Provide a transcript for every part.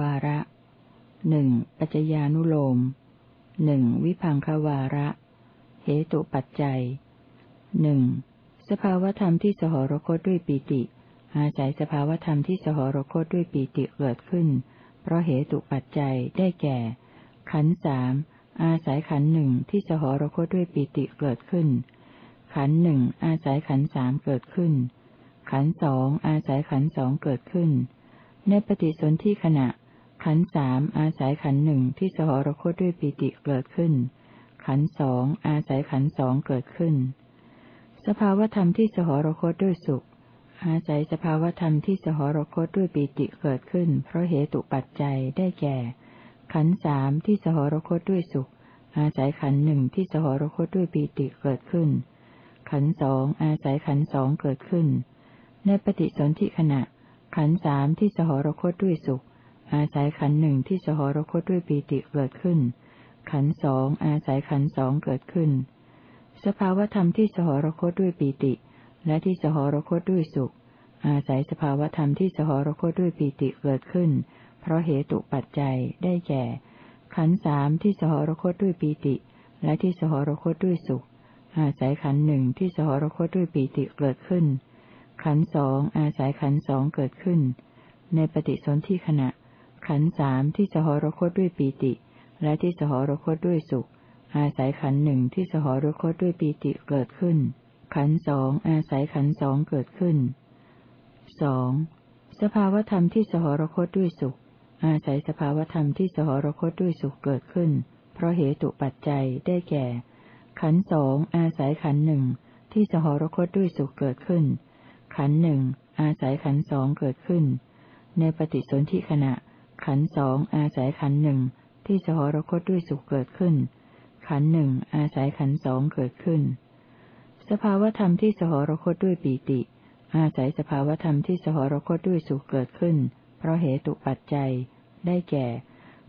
วาระหนึ่งปัจจญานุโลมหนึ่งวิพังควาระ เหตุปัจจัยหนึ่งสภาวธรรมที่สหรคตด้วยปีติ อาศัยสภาวธรรมที่สหรคตด้วยปีติเกิดขึ้น เพราะเหตุปัจจัยได้แก่ ขันสามอาศัยขันหนึ่งที่สหรคตด้วยปีติเกิดขึ้น ขันหนึ่งอาศัยขันสามเกิดขึ้น ขันสองอาศัยขันสองเกิดขึ้น ในปฏิสนธิขณะ ขันสามอาศัยขันหนึ่งที่สหรคตด้วยปีติเกิดขึ้น ขันสองอาศัยขันสองเกิดขึ้น สภาวธรรมที่สหรคตด้วยสุข อาศัยสภาวธรรมที่สหรคตด้วยปีติเกิดขึ้น เพราะเหตุปัจจัยได้แก่ ขันสามที่สหรคตด้วยสุข อาศัยขันหนึ่งที่สหรคตด้วยปีติเกิดขึ้น ขันสองอาศัยขันสองเกิดขึ้น ในปฏิสนธิขณะ ขันสามที่สหรคตด้วยสุข อาศัยขันหนึ่งที่สหรคตด้วยปีติเกิดขึ้น ขันสองอาศัยขันสองเกิดขึ้น สภาวธรรมที่สหรคตด้วยปีติ และที่สหรคตด้วยสุข อาศัยสภาวธรรมที่สหรคตด้วยปีติเกิดขึ้น เพราะเหตุปัจจัยได้แก่ ขันสามที่สหรคตด้วยปีติ และที่สหรคตด้วยสุข อาศัยขันหนึ่งที่สหรคตด้วยปีติเกิดขึ้นขันสองอาศัยขันสองเกิดขึ้น ในปฏิสนธิขณะ ขันสามที่สหรคตด้วยปีติ และที่สหรคตด้วยสุข อาศัยขันหนึ่งที่สหรคตด้วยปีติเกิดขึ้น ขันสองอาศัยขันสองเกิดขึ้นสองสภาวธรรมที่สหรคตด้วยสุข อาศัยสภาวธรรมที่สหรคตด้วยสุขเกิดขึ้น เพราะเหตุปัจจัยได้แก่ ขันสองอาศัยขันหนึ่งที่สหรคตด้วยสุขเกิดขึ้น ขันหนึ่งอาศัยขันสองเกิดขึ้น ในปฏิสนธิขณะ ขันสองอาศัยขันหนึ่งที่สหรคตด้วยสุขเกิดขึ้น ขันหนึ่งอาศัยขันสองเกิดขึ้น สภาวธรรมที่สหรคตด้วยปีติ อาศัยสภาวธรรมที่สหรคตด้วยสุขเกิดขึ้น เพราะเหตุปัจจัย ได้แก่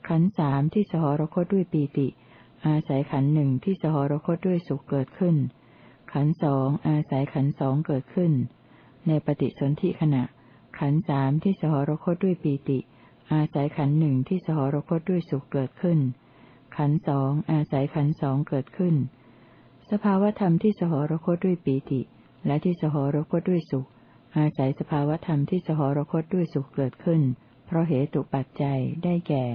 ขันสามที่สหรคตด้วยปีติ อาศัยขันหนึ่งที่สหรคตด้วยสุขเกิดขึ้น ขันสองอาศัยขันสองเกิดขึ้น ในปฏิสนธิขณะ ขันสามที่สหรคตด้วยปีติ อาศัยขันหนึ่งที่สหรคตด้วยสุขเกิดขึ้น ขันสองอาศัยขันสองเกิดขึ้น สภาวธรรมที่สหรคตด้วยปีติ และที่สหรคตด้วยสุข อาศัยสภาวธรรมที่สหรคตด้วยสุขเกิดขึ้น เพราะเหตุปัจจัยได้แก่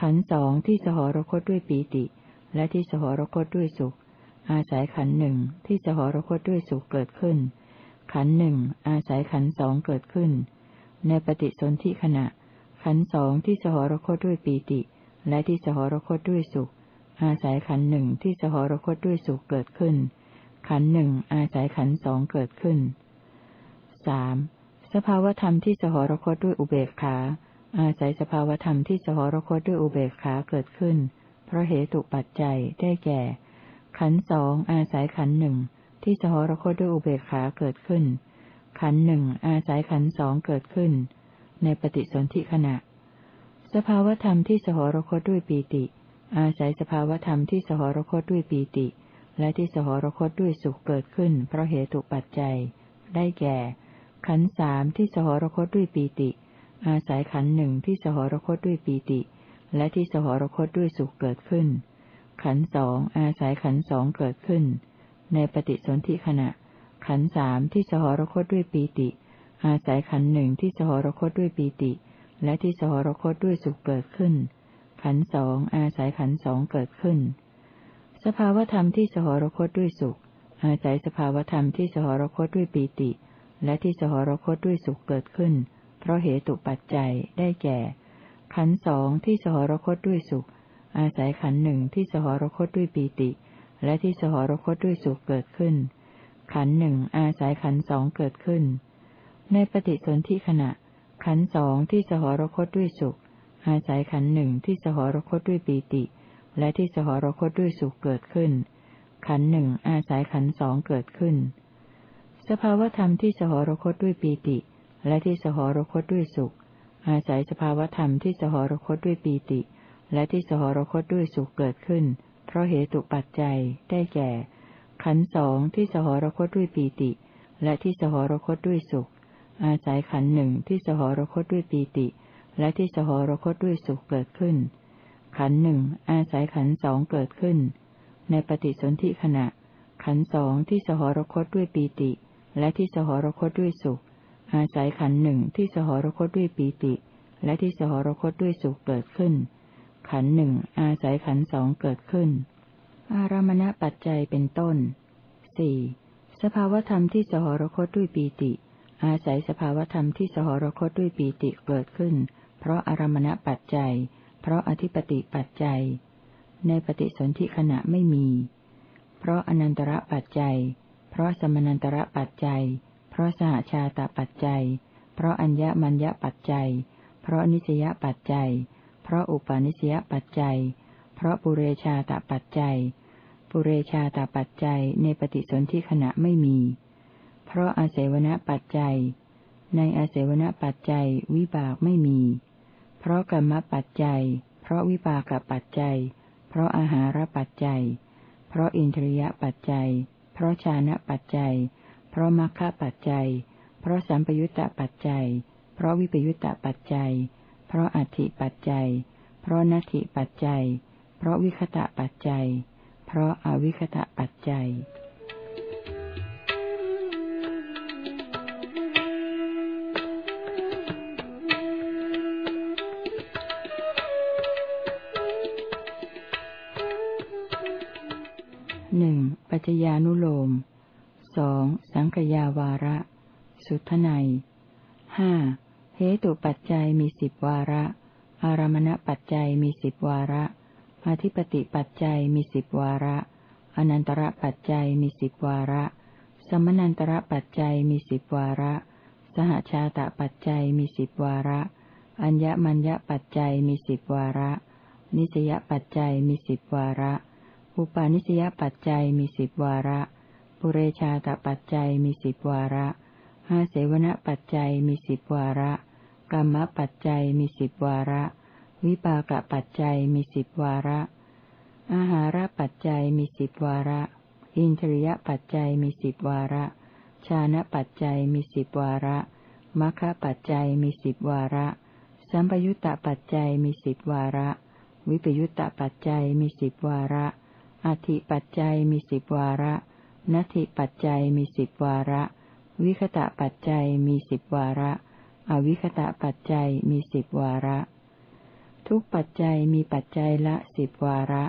ขันสองที่สหรคตด้วยปีติ และที่สหรคตด้วยสุข อาศัยขันหนึ่งที่สหรคตด้วยสุขเกิดขึ้น ขันหนึ่งอาศัยขันสองเกิดขึ้น ในปฏิสนธิขณะ ขันสองที่สหรคตด้วยปีติ และที่สหรคตด้วยสุข อาศัยขันหนึ่งที่สหรคตด้วยสุขเกิดขึ้น ขันหนึ่งอาศัยขันสองเกิดขึ้นสามสภาวธรรมที่สหรคตด้วยอุเบกขา อาศัยสภาวธรรมที่สหรคตด้วยอุเบกขาเกิดขึ้น เพราะเหตุปัจจัยได้แก่ ขันสองอาศัยขันหนึ่งที่สหรคตด้วยอุเบกขาเกิดขึ้น ขันหนึ่งอาศัยขันสองเกิดขึ้น ในปฏิสนธิขณะ สภาวธรรมที่สหรคตด้วยปีติ อาศัยสภาวธรรมที่สหรคตด้วยปีติ และที่สหรคตด้วยสุขเกิดขึ้น เพราะเหตุปัจจัย ได้แก่ ขันสามที่สหรคตด้วยปีติ อาศัยขันหนึ่งที่สหรคตด้วยปีติ และที่สหรคตด้วยสุขเกิดขึ้น ขันสองอาศัยขันสองเกิดขึ้น ในปฏิสนธิขณะ ขันสามที่สหรคตด้วยปีติ อาศัยขันหนึ่งที่สหรคตด้วยปีติ และที่สหรคตด้วยสุขเกิดขึ้น ขันสองอาศัยขันสองเกิดขึ้น สภาวธรรมที่สหรคตด้วยสุข อาศัยสภาวธรรมที่สหรคตด้วยปีติ และที่สหรคตด้วยสุขเกิดขึ้น เพราะเหตุปัจจัยได้แก่ ขันสองที่สหรคตด้วยสุข อาศัยขันหนึ่งที่สหรคตด้วยปีติ และที่สหรคตด้วยสุขเกิดขึ้น ขันหนึ่งอาศัยขันสองเกิดขึ้น ในปฏิสนธิขณะ ขันสองที่สหรคตด้วยสุข อาศัยขันหนึ่งที่สหรคตด้วยปีติ และที่สหรคตด้วยสุขเกิดขึ้น ขันหนึ่งอาศัยขันสองเกิดขึ้น สภาวธรรมที่สหรคตด้วยปีติ และที่สหรคตด้วยสุข อาศัยสภาวธรรมที่สหรคตด้วยปีติ และที่สหรคตด้วยสุขเกิดขึ้น เพราะเหตุปัจจัยได้แก่ ขันสองที่สหรคตด้วยปีติ และที่สหรคตด้วยสุข อาศัยขันหนึ่งที่สหรคตด้วยปีติ และที่สหรคตด้วยสุขเกิดขึ้น ขันหนึ่งอาศัยขันสองเกิดขึ้น ในปฏิสนธิขณะ ขันสองที่สหรคตด้วยปีติ และที่สหรคตด้วยสุข อาศัยขันหนึ่งที่สหรคตด้วยปีติ และที่สหรคตด้วยสุขเกิดขึ้น ขันหนึ่งอาศัยขันสองเกิดขึ้น อารมณปัจจัยเป็นต้นสี่สภาวธรรมที่สหรคตด้วยปีติ อาศัยสภาวธรรมที่สหรคตด้วยปีติเกิดขึ้น เพราะอารมณปัจจัย เพราะอธิปติปัจจัย ในปฏิสนธิขณะไม่มี เพราะอนันตระปัจจัย เพราะสมนันตระปัจจัย เพราะสหชาตปัจจัย เพราะอัญญมัญญปัจจัย เพราะนิสยปัจจัย เพราะอุปาณิสยปัจจัย เพราะปุเรชาตปัจจัย ปุเรชาตปัจจัยในปฏิสนธิขณะไม่มี เพราะอาศัยวณปัจจัย ในอาศัยวณปัจจัยวิบากไม่มี เพราะกรรมปัจจัย เพราะวิบากปัจจัย เพราะอาหารปัจจัย เพราะอินทรียปัจจัย เพราะชานะปัจจัย เพราะมรรคปัจจัย เพราะสัมปยุตตปัจจัย เพราะวิปยุตตปัจจัย เพราะอัติปัจจัย เพราะนัตถิปัจจัย เพราะวิคตะปัจจัย เพราะอวิคตะปัจจัย จจญานุโลมสองสังกยาวาระ สุทไนห้าเหตุปัจจัยมีสิบวาระ อารมณปัจจัยมีสิบวาระ อธิปติปัจจัยมีสิบวาระ อนันตระปัจจัยมีสิบวาระ สมนันตระปัจจัยมีสิบวาระ สหชาตปัจจัยมีสิบวาระ อัญญมัญญปัจจัยมีสิบวาระ นิสยปัจจัยมีสิบวาระ อุปาณิสยปัจจัยมีสิบวาระ ปุเรชาตปัจจัยมีสิบวาระอาเสวนปัจจัยมีสิบวาระ กรรมปัจจัยมีสิบวาระ วิปากปัจจัยมีสิบวาระ อาหารปัจจัยมีสิบวาระ อินทริยปัจจัยมีสิบวาระ ชานะปัจจัยมีสิบวาระมัคคะปัจจัยมีสิบวาระ สัมปยุตตปัจจัยมีสิบวาระ วิปยุตตปัจจัยมีสิบวาระ อธิปัจจัยมีสิบวาระนัตถิปัจจัยมีสิบวาระ วิคตะปัจจัยมีสิบวาระ อวิคตะปัจจัยมีสิบวาระ ทุกปัจจัยมีปัจจัยละสิบวาระ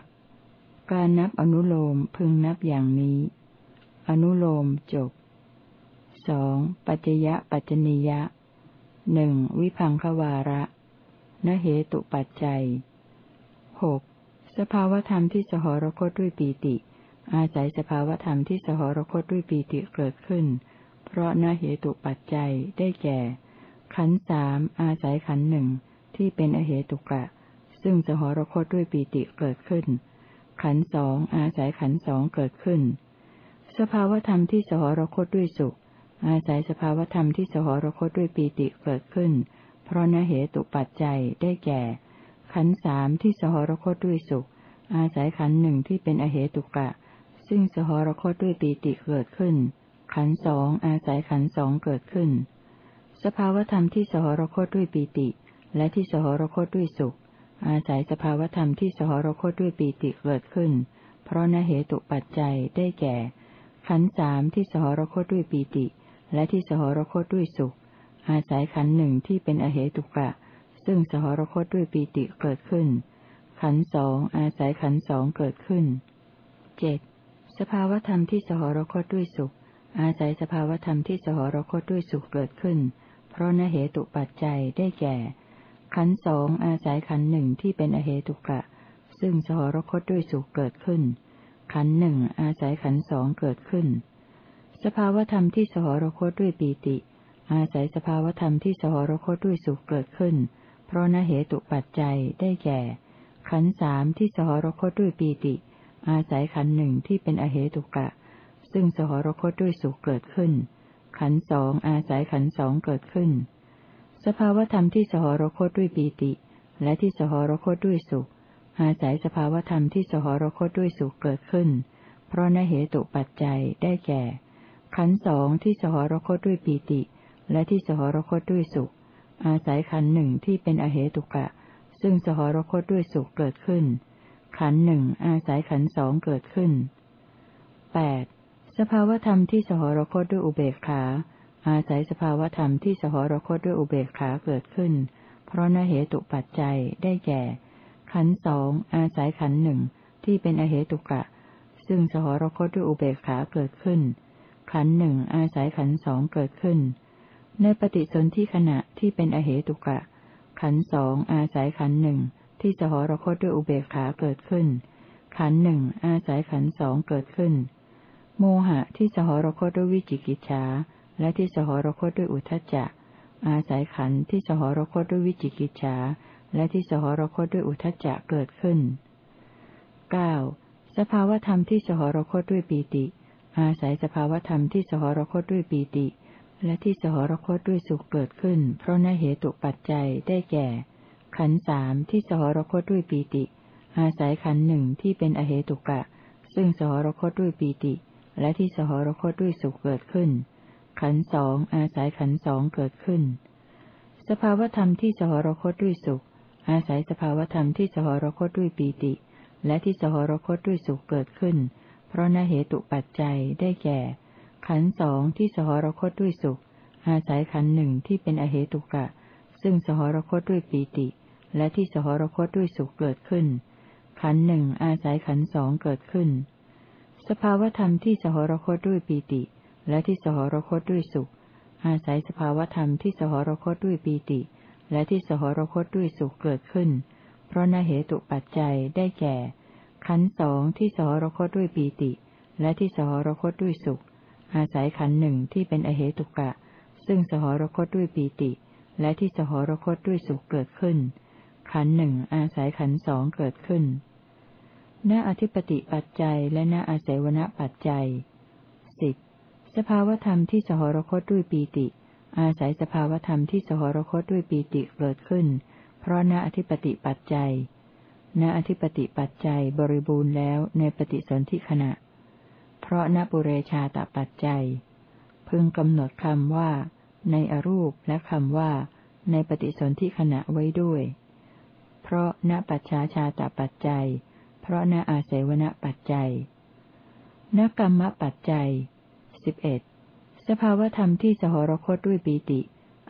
การนับอนุโลมพึงนับอย่างนี้ อนุโลมจบสองปัจจยะปัจจนิยะหนึ่งวิพังควาระนเหตุปัจจัยหก สภาวธรรมที่สหรคตด้วยปีติ อาศัยสภาวธรรมที่สหรคตด้วยปีติเกิดขึ้น เพราะนเหตุปัจจัยได้แก่ ขันสามอาศัยขันหนึ่งที่เป็นอเหตุกะ ซึ่งสหรคตด้วยปีติเกิดขึ้น ขันสองอาศัยขันสองเกิดขึ้น สภาวธรรมที่สหรคตด้วยสุข อาศัยสภาวธรรมที่สหรคตด้วยปีติเกิดขึ้น เพราะนเหตุปัจจัยได้แก่ ขันสามที่สหรคตด้วยสุข อาศัยขันหนึ่งที่เป็นอเหตุกะ ซึ่งสหรคตด้วยปีติเกิดขึ้น ขันสองอาศัยขันสองเกิดขึ้น สภาวธรรมที่สหรคตด้วยปีติ และที่สหรคตด้วยสุข อาศัยสภาวธรรมที่สหรคตด้วยปีติเกิดขึ้น เพราะนเหตุปัจจัยได้แก่ ขันสามที่สหรคตด้วยปีติ และที่สหรคตด้วยสุข อาศัยขันหนึ่งที่เป็นอเหตุกะ ซึ่งสหรคตด้วยปีติเกิดขึ้น ขันสองอาศัยขันสองเกิดขึ้นเจ็ดสภาวธรรมที่สหรคตด้วยสุข อาศัยสภาวธรรมที่สหรคตด้วยสุขเกิดขึ้น เพราะนเหตุปัจจัยได้แก่ ขันสองอาศัยขันหนึ่งที่เป็นอเหตุกะ ซึ่งสหรคตด้วยสุขเกิดขึ้น ขันหนึ่งอาศัยขันสองเกิดขึ้น สภาวธรรมที่สหรคตด้วยปีติ อาศัยสภาวธรรมที่สหรคตด้วยสุขเกิดขึ้น เพราะนเหตุปัจจัยได้แก่ ขันสามที่สหรคตด้วยปีติ อาศัยขันหนึ่งที่เป็นอเหตุกะ ซึ่งสหรคตด้วยสุขเกิดขึ้น ขันสองอาศัยขันสองเกิดขึ้น สภาวธรรมที่สหรคตด้วยปีติ และที่สหรคตด้วยสุข อาศัยสภาวธรรมที่สหรคตด้วยสุขเกิดขึ้น เพราะนเหตุปัจจัยได้แก่ ขันสองที่สหรคตด้วยปีติ และที่สหรคตด้วยสุข อาศัยขันหนึ่งที่เป็นอเหตุกะ ซึ่งสหรคตด้วยสุขเกิดขึ้น ขันหนึ่งอาศัยขันสองเกิดขึ้นแปดสภาวธรรมที่สหรคตด้วยอุเบกขา อาศัยสภาวธรรมที่สหรคตด้วยอุเบกขาเกิดขึ้น เพราะนเหตุปัจจัยได้แก่ ขันสองอาศัยขันหนึ่งที่เป็นอเหตุกะ ซึ่งสหรคตด้วยอุเบกขาเกิดขึ้น ขันหนึ่งอาศัยขันสองเกิดขึ้น ในปฏิสนธิขณะที่เป็นอเหตุกะ ขันสองอาศัยขันหนึ่งที่สหรคตด้วยอุเบกขาเกิดขึ้น ขันหนึ่งอาศัยขันสองเกิดขึ้น โมหะที่สหรคตด้วยวิจิกิจฉาและที่สหรคตด้วยอุทจจะ อาศัยขันที่สหรคตด้วยวิจิกิจฉาและที่สหรคตด้วยอุทจจะเกิดขึ้นเก้าสภาวธรรมที่สหรคตด้วยปีติ อาศัยสภาวธรรมที่สหรคตด้วยปีติ และที่สหรคตด้วยสุขเกิดขึ้น เพราะนเหตุปัจจัยได้แก่ ขันสามที่สหรคตด้วยปีติ อาศัยขันหนึ่งที่เป็นอเหตุกะ ซึ่งสหรคตด้วยปีติ และที่สหรคตด้วยสุขเกิดขึ้น ขันสองอาศัยขันสองเกิดขึ้น สภาวธรรมที่สหรคตด้วยสุข อาศัยสภาวธรรมที่สหรคตด้วยปีติ และที่สหรคตด้วยสุขเกิดขึ้น เพราะนเหตุปัจจัยได้แก่ ขันสองที่สหรคตด้วยสุข อาศัยขันหนึ่งที่เป็นอเหตุกะ ซึ่งสหรคตด้วยปีติ และที่สหรคตด้วยสุขเกิดขึ้น ขันหนึ่งอาศัยขันสองเกิดขึ้น สภาวธรรมที่สหรคตด้วยปีติ และที่สหรคตด้วยสุข อาศัยสภาวธรรมที่สหรคตด้วยปีติ และที่สหรคตด้วยสุขเกิดขึ้น เพราะนเหตุปัจจัยได้แก่ ขันสองที่สหรคตด้วยปีติ และที่สหรคตด้วยสุข อาศัยขันหนึ่งที่เป็นอเหตุกะ ซึ่งสหรคตด้วยปีติ และที่สหรคตด้วยสุขเกิดขึ้น ขันหนึ่งอาศัยขันสองเกิดขึ้น ณอธิปติปัจจัยและณอาศัยวณปัจจัยสิบสภาวธรรมที่สหรคตด้วยปีติ อาศัยสภาวธรรมที่สหรคตด้วยปีติเกิดขึ้น เพราะณอธิปติปัจจัยณอธิปติปัจจัยบริบูรณ์แล้วในปฏิสนธิขณะ เพราะณปุเรชาตปัจจัย พึงกำหนดคำว่า ในอรูปและคำว่า ในปฏิสนธิขณะไว้ด้วย เพราะณปัจฉาชาตปัจจัย เพราะนอาศัยวณปัจจัยนกรรมปัจจัยสิบเอ็ดสภาวธรรมที่สหรคตด้วยปีติ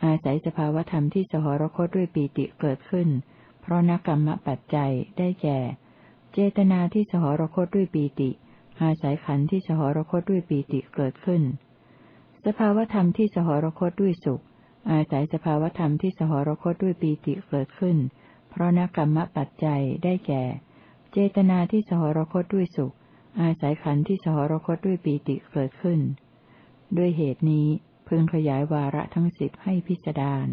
อาศัยสภาวธรรมที่สหรคตด้วยปีติเกิดขึ้น เพราะนกรรมปัจจัยได้แก่ เจตนาที่สหรคตด้วยปีติ อาศัยขันธ์ที่สหรคตด้วยปีติเกิดขึ้น สภาวธรรมที่สหรคตด้วยสุข อาศัยสภาวธรรมที่สหรคตด้วยปีติเกิดขึ้น เพราะนกรรมปัจจัยได้แก่ เจตนาที่สหรคตด้วยสุข อาศัยขันธ์ที่สหรคตด้วยปีติเกิดขึ้น ด้วยเหตุนี้พึงขยายวาระทั้งสิบให้พิสดาร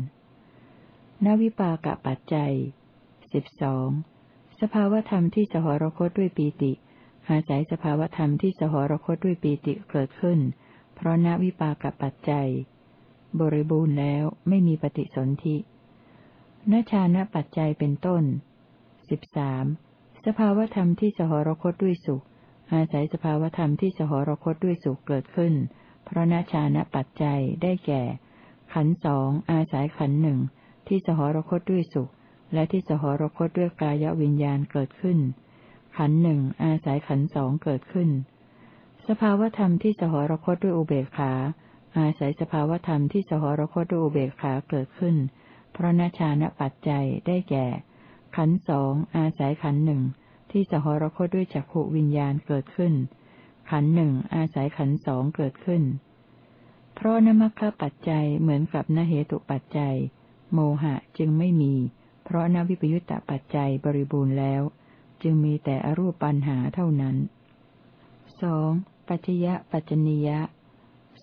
นวิปากะปัจจัยสิบสองสภาวธรรมที่สหรคตด้วยปีติ อาศัยสภาวธรรมที่สหรคตด้วยปีติเกิดขึ้น เพราะนวิปากปัจจัย บริบูรณ์แล้วไม่มีปฏิสนธินชานะปัจจัยเป็นต้นสิบสามสภาวธรรมที่สหรคตด้วยสุข อาศัยสภาวธรรมที่สหรคตด้วยสุขเกิดขึ้น เพราะนาชานะปัจจัยได้แก่ ขันสองอาศัยขันหนึ่งที่สหรคตด้วยสุข และที่สหรคตด้วยกายวิญญาณเกิดขึ้น ขันหนึ่งอาศัยขันสองเกิดขึ้น สภาวธรรมที่สหรคตด้วยอุเบกขา อาศัยสภาวธรรมที่สหรคตด้วยอุเบกขาเกิดขึ้น เพราะนาชานะปัจจัยได้แก่ ขันสองอาศัยขันหนึ่งที่สหรคตด้วยจักขวิญญาณเกิดขึ้น ขันหนึ่งอาศัยขันสองเกิดขึ้น เพราะนมัคคะปัจจัยเหมือนกับนเหตุปัจจัย โมหะจึงไม่มี เพราะนวิปยุตตปัจจัยบริบูรณ์แล้ว จึงมีแต่อรูปปัญหาเท่านั้นสองปัจจยะปัจจนิยะ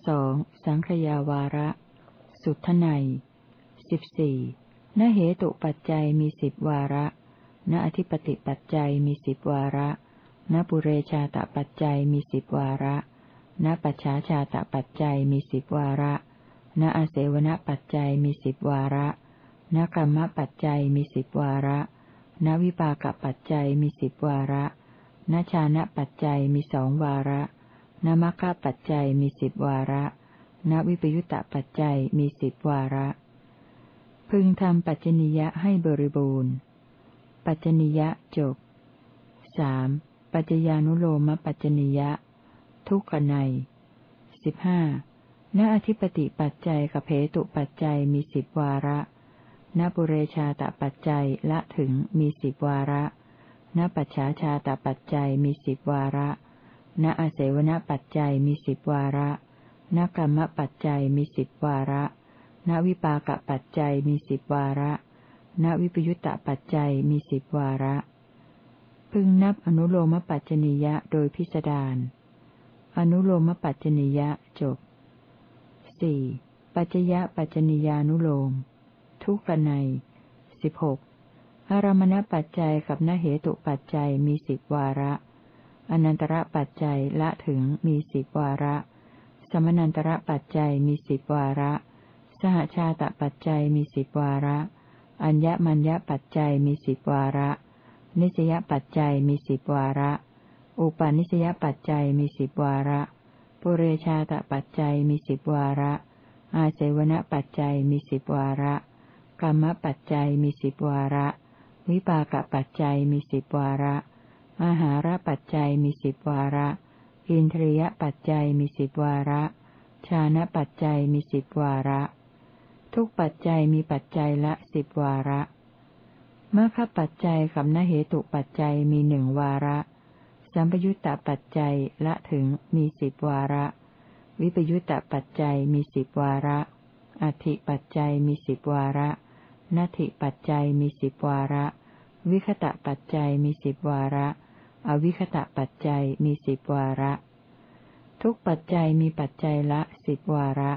สองสังขยาวาระ สุทไนสิบสี่นเหตุปัจจัยมีสิบวาระ ณอธิปติปัจจัยมีสิบวาระ ณปุเรชาตปัจจัยมีสิบวาระ ณปัจฉาชาตปัจจัยมีสิบวาระ ณอาเสวนปัจจัยมีสิบวาระ ณกรรมปัจจัยมีสิบวาระ ณวิปากปัจจัยมีสิบวาระณชานะปัจจัยมีสองวาระณมัคคะปัจจัยมีสิบวาระณวิปยุตตปัจจัยมีสิบวาระ พึงทำปัจจนิยะให้บริบูรณ์ ปัจจนิยะจบสามปัจจญานุโลมปัจจนิยะ ทุกขในสิบห้าณอธิปติปัจจัยกับเพตุปัจจัยมีสิบวาระ ณปุเรชาตปัจจัยละถึงมีสิบวาระณปัจฉาชาตปัจจัยมีสิบวาระณอาเสวนปัจจัยมีสิบวาระณกรรมปัจจัยมีสิบวาระณวิปากปัจจัยมีสิบวาระณวิปยุตตปัจจัยมีสิบวาระ พึงนับอนุโลมปัจจนิยะโดยพิสดาร อนุโลมปัจจนิยะจบสี่ปัจจยะปัจจนิยานุโลม ทุกขในสิบหกอารมณปัจจัยกับนเหตุปัจจัยมีสิบวาระ อนันตระปัจจัยละถึงมีสิบวาระ สมนันตระปัจจัยมีสิบวาระ สหชาตปัจจัยมีสิบวาระ อัญญมัญญปัจจัยมีสิบวาระ นิสยปัจจัยมีสิบวาระ อุปาณิสยปัจจัยมีสิบวาระ ปุเรชาตปัจจัยมีสิบวาระ อาเสวนปัจจัยมีสิบวาระ กรรมปัจจัยมีสิบวาระ วิปากปัจจัยมีสิบวาระอาหารปัจจัยมีสิบวาระ อินทรียปัจจัยมีสิบวาระ ชานะปัจจัยมีสิบวาระ ทุกปัจจัยมีปัจจัยละสิบวาระมรรคปัจจัยกับนเหตุปัจจัยมีหนึ่งวาระ สัมปยุตตปัจจัยละถึงมีสิบวาระ วิปยุตตปัจจัยมีสิบวาระ อธิปัจจัยมีสิบวาระ นัตถิปัจจัยมีสิบวาระ วิคตะปัจจัยมีสิบวาระ อวิคตะปัจจัยมีสิบวาระ ทุกปัจจัยมีปัจจัยละสิบวาระ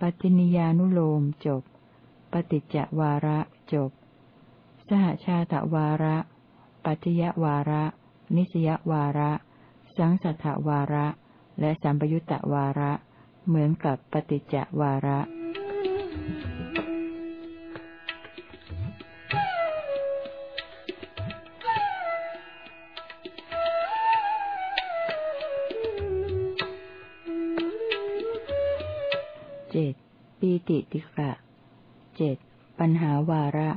ปัจจินยานุโลมจบ ปฏิจจวาระจบ สหชาตวาระ ปัจจยวาระ นิสยวาระ สังสัทธวาระ และสัมปยุตตวาระ เหมือนกับปฏิจจวาระเติติกะเจ็ดปัญหาวาระ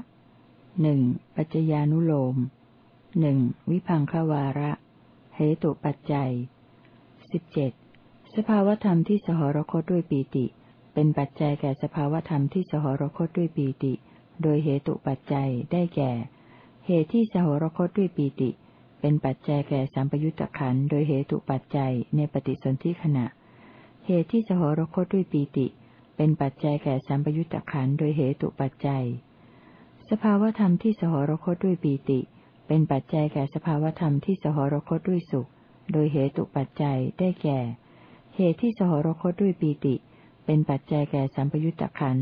หนึ่งปัจจญานุโลมหนึ่งวิพังควาระเหตุปัจจัยสิบเจ็ดสภาวธรรมที่สหรคตด้วยปีติ เป็นปัจจัยแก่สภาวธรรมที่สหรคตด้วยปีติ โดยเหตุปัจจัยได้แก่ เหตุที่สหรคตด้วยปีติ เป็นปัจจัยแก่สัมปยุตตะขันโดยเหตุปัจจัยในปฏิสนธิขณะ เหตุที่สหรคตด้วยปีติเเป็นปัจจัยแก่สัมปยุตตะขันโดยเหตุปัจจัย สภาวธรรมที่สหรคตด้วยปีติ เป็นปัจจัยแก่สภาวธรรมที่สหรคตด้วยสุข โดยเหตุปัจจัยได้แก่ เหตุที่สหรคตด้วยปีติ เป็นปัจจัยแก่สัมปยุตตะขัน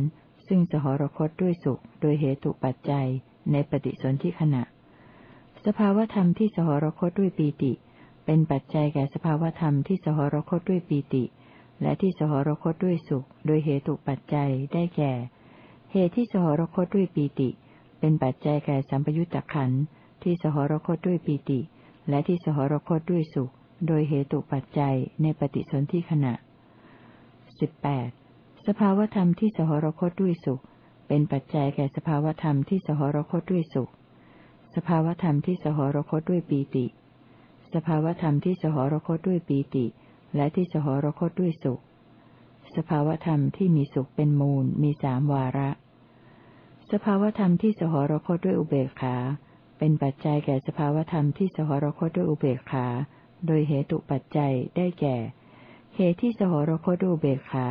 ซึ่งสหรคตด้วยสุข โดยเหตุปัจจัยในปฏิสนธิขณะ สภาวธรรมที่สหรคตด้วยปีติ เป็นปัจจัยแก่สภาวธรรมที่สหรคตด้วยปีติ และที่สหรคตด้วยสุข โดยเหตุปัจจัยได้แก่ เหตุที่สหรคตด้วยปีติ เป็นปัจจัยแก่สัมปยุตตะขันที่สหรคตด้วยปีติ และที่สหรคตด้วยสุข โดยเหตุปัจจัยในปฏิสนธิขณะสิบแปดสภาวธรรมที่สหรคตด้วยสุข เป็นปัจจัยแก่สภาวธรรมที่สหรคตด้วยสุข สภาวธรรมที่สหรคตด้วยปีติ สภาวธรรมที่สหรคตด้วยปีติ และที่สหรคตด้วยสุข สภาวธรรมที่มีสุขเป็นมูล มีสามวาระ สภาวธรรมที่สหรคตด้วยอุเบกขา เป็นปัจจัยแก่สภาวธรรมที่สหรคตด้วยอุเบกขา โดยเหตุปัจจัยได้แก่ เหตุที่สหรคตด้วยอุเบกขา